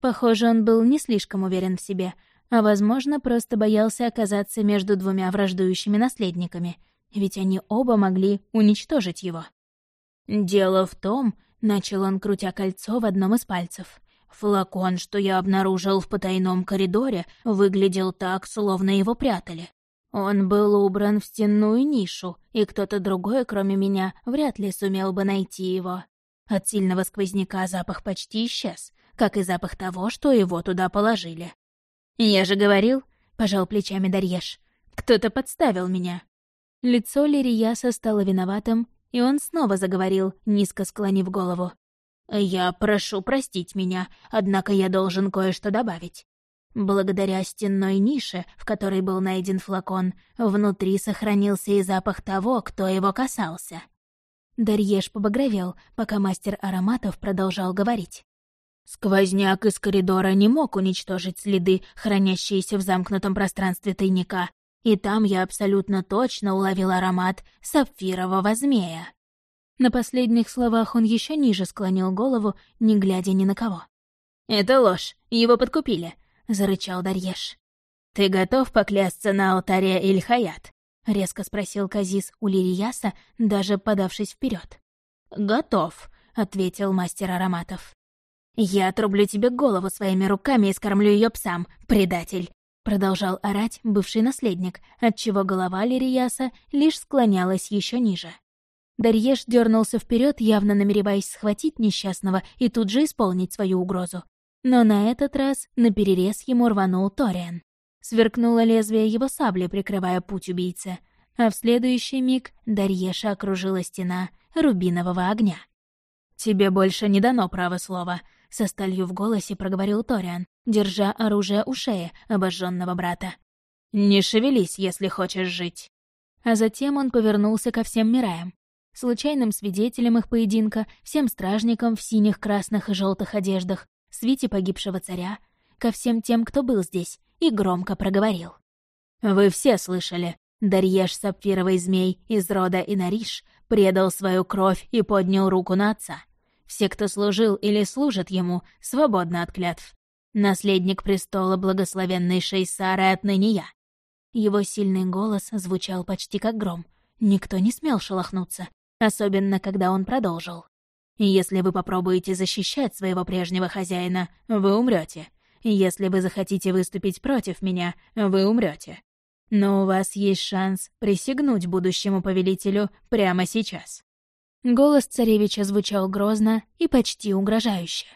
Speaker 1: Похоже, он был не слишком уверен в себе, а, возможно, просто боялся оказаться между двумя враждующими наследниками, ведь они оба могли уничтожить его. «Дело в том», — начал он, крутя кольцо в одном из пальцев, Флакон, что я обнаружил в потайном коридоре, выглядел так, словно его прятали. Он был убран в стенную нишу, и кто-то другой, кроме меня, вряд ли сумел бы найти его. От сильного сквозняка запах почти исчез, как и запах того, что его туда положили. «Я же говорил», — пожал плечами Дарьеш, — «кто-то подставил меня». Лицо Лирияса стало виноватым, и он снова заговорил, низко склонив голову. «Я прошу простить меня, однако я должен кое-что добавить. Благодаря стенной нише, в которой был найден флакон, внутри сохранился и запах того, кто его касался». Дарьеш побагровел, пока мастер ароматов продолжал говорить. Сквозняк из коридора не мог уничтожить следы, хранящиеся в замкнутом пространстве тайника, и там я абсолютно точно уловил аромат сапфирового змея. На последних словах он еще ниже склонил голову, не глядя ни на кого. «Это ложь, его подкупили», — зарычал Дарьеш. «Ты готов поклясться на алтаре Ильхаят?» — резко спросил Казис у Лирияса, даже подавшись вперед. «Готов», — ответил мастер ароматов. «Я отрублю тебе голову своими руками и скормлю ее псам, предатель!» Продолжал орать бывший наследник, отчего голова Лирияса лишь склонялась еще ниже. Дарьеш дернулся вперед, явно намереваясь схватить несчастного и тут же исполнить свою угрозу. Но на этот раз на перерез ему рванул Ториан. Сверкнуло лезвие его сабли, прикрывая путь убийцы, а в следующий миг Дарьеша окружила стена рубинового огня. «Тебе больше не дано право слова», — со сталью в голосе проговорил Ториан, держа оружие у шеи обожженного брата. «Не шевелись, если хочешь жить». А затем он повернулся ко всем Мираям случайным свидетелем их поединка, всем стражникам в синих, красных и желтых одеждах, свите погибшего царя, ко всем тем, кто был здесь, и громко проговорил. «Вы все слышали. Дарьеш сапфировый змей из рода Инариш предал свою кровь и поднял руку на отца. Все, кто служил или служит ему, свободны от клятв. Наследник престола благословенной Шейсары отныне я». Его сильный голос звучал почти как гром. Никто не смел шелохнуться, особенно когда он продолжил. «Если вы попробуете защищать своего прежнего хозяина, вы умрете.
Speaker 2: Если вы захотите выступить против меня, вы умрете. Но у вас есть шанс присягнуть будущему повелителю прямо сейчас».
Speaker 1: Голос царевича звучал грозно и почти угрожающе.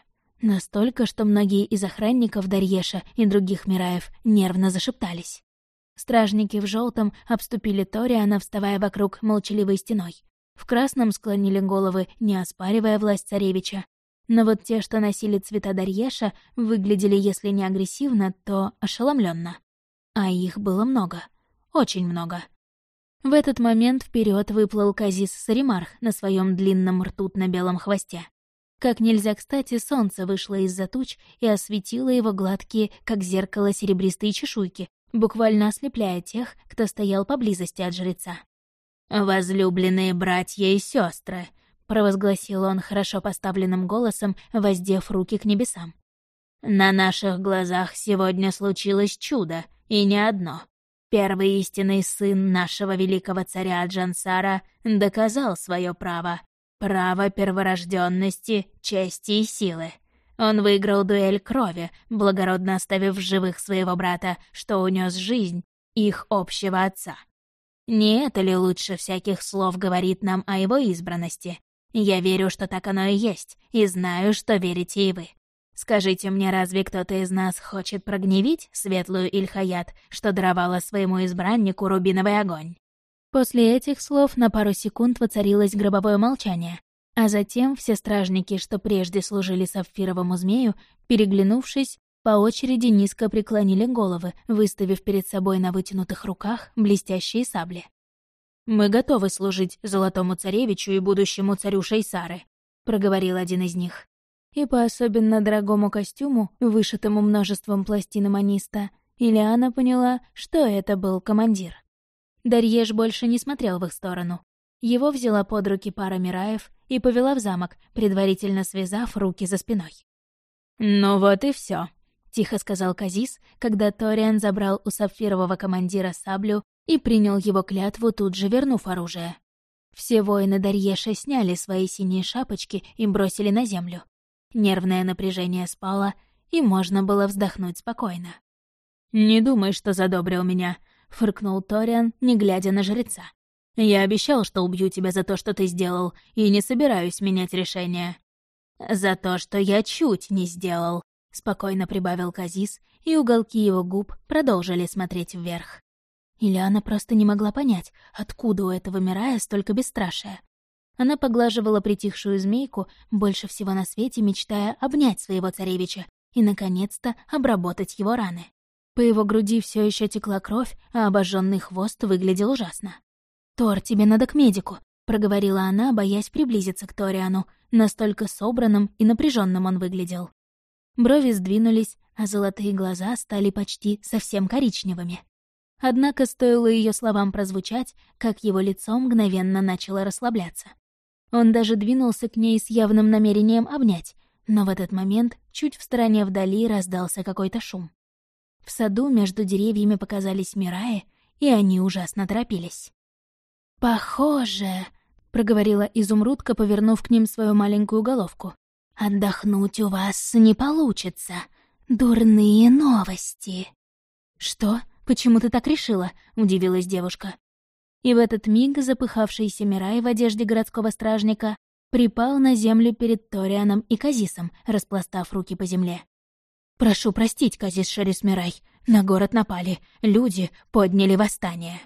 Speaker 1: Настолько, что многие из охранников Дарьеша и других Мираев нервно зашептались. Стражники в желтом обступили Ториана, вставая вокруг молчаливой стеной. В красном склонили головы, не оспаривая власть царевича. Но вот те, что носили цвета Дарьеша, выглядели, если не агрессивно, то ошеломленно. А их было много. Очень много. В этот момент вперед выплыл Казис Саримарх на своем длинном ртутно-белом хвосте. Как нельзя кстати, солнце вышло из-за туч и осветило его гладкие, как зеркало, серебристые чешуйки, буквально ослепляя тех, кто стоял поблизости от жреца.
Speaker 2: «Возлюбленные братья и сестры, провозгласил он хорошо поставленным голосом, воздев руки к небесам. «На наших глазах сегодня случилось чудо, и не одно. Первый истинный сын нашего великого царя Джансара доказал свое право. Право перворожденности, чести и силы. Он выиграл дуэль крови, благородно оставив в живых своего брата, что унес жизнь их общего отца. Не это ли лучше всяких слов говорит нам о его избранности? Я верю, что так оно и есть, и знаю, что верите и вы. Скажите мне, разве кто-то из нас хочет прогневить светлую Ильхаят, что даровала своему избраннику рубиновый огонь?»
Speaker 1: После этих слов на пару секунд воцарилось гробовое молчание, а затем все стражники, что прежде служили сапфировому змею, переглянувшись, по очереди низко преклонили головы, выставив перед собой на вытянутых руках блестящие сабли.
Speaker 2: «Мы готовы служить золотому царевичу и будущему царю Шейсары», — проговорил один из них.
Speaker 1: И по особенно дорогому костюму, вышитому множеством пластин маниста, Ильяна поняла, что это был командир. Дарьеж больше не смотрел в их сторону. Его взяла под руки пара Мираев и повела в замок, предварительно связав руки за спиной.
Speaker 2: «Ну вот и все,
Speaker 1: тихо сказал Казис, когда Ториан забрал у сапфирового командира саблю и принял его клятву, тут же вернув оружие. Все воины Дарьеша сняли свои синие шапочки и бросили на землю. Нервное напряжение спало, и можно было вздохнуть спокойно.
Speaker 2: «Не думай, что задобрил меня», — фыркнул Ториан, не глядя на жреца. «Я обещал, что убью тебя за то, что ты сделал, и не собираюсь менять решение». «За то, что я чуть не сделал», — спокойно прибавил Казис, и уголки его губ продолжили смотреть вверх.
Speaker 1: Ильяна просто не могла понять, откуда у этого Мирая столько бесстрашия. Она поглаживала притихшую змейку, больше всего на свете мечтая обнять своего царевича и, наконец-то, обработать его раны. По его груди все еще текла кровь, а обожженный хвост выглядел ужасно. «Тор, тебе надо к медику», — проговорила она, боясь приблизиться к Ториану. Настолько собранным и напряженным он выглядел. Брови сдвинулись, а золотые глаза стали почти совсем коричневыми. Однако стоило ее словам прозвучать, как его лицо мгновенно начало расслабляться. Он даже двинулся к ней с явным намерением обнять, но в этот момент чуть в стороне вдали раздался какой-то шум. В саду между деревьями показались Мираи, и они ужасно торопились. «Похоже», — проговорила изумрудка, повернув к ним свою маленькую головку. «Отдохнуть у вас не получится. Дурные новости». «Что?» «Почему ты так решила?» — удивилась девушка. И в этот миг запыхавшийся Мирай в одежде городского стражника припал на землю перед Торианом и Казисом, распластав руки по земле. «Прошу простить, Казис Шарис Мирай, на город напали, люди подняли восстание».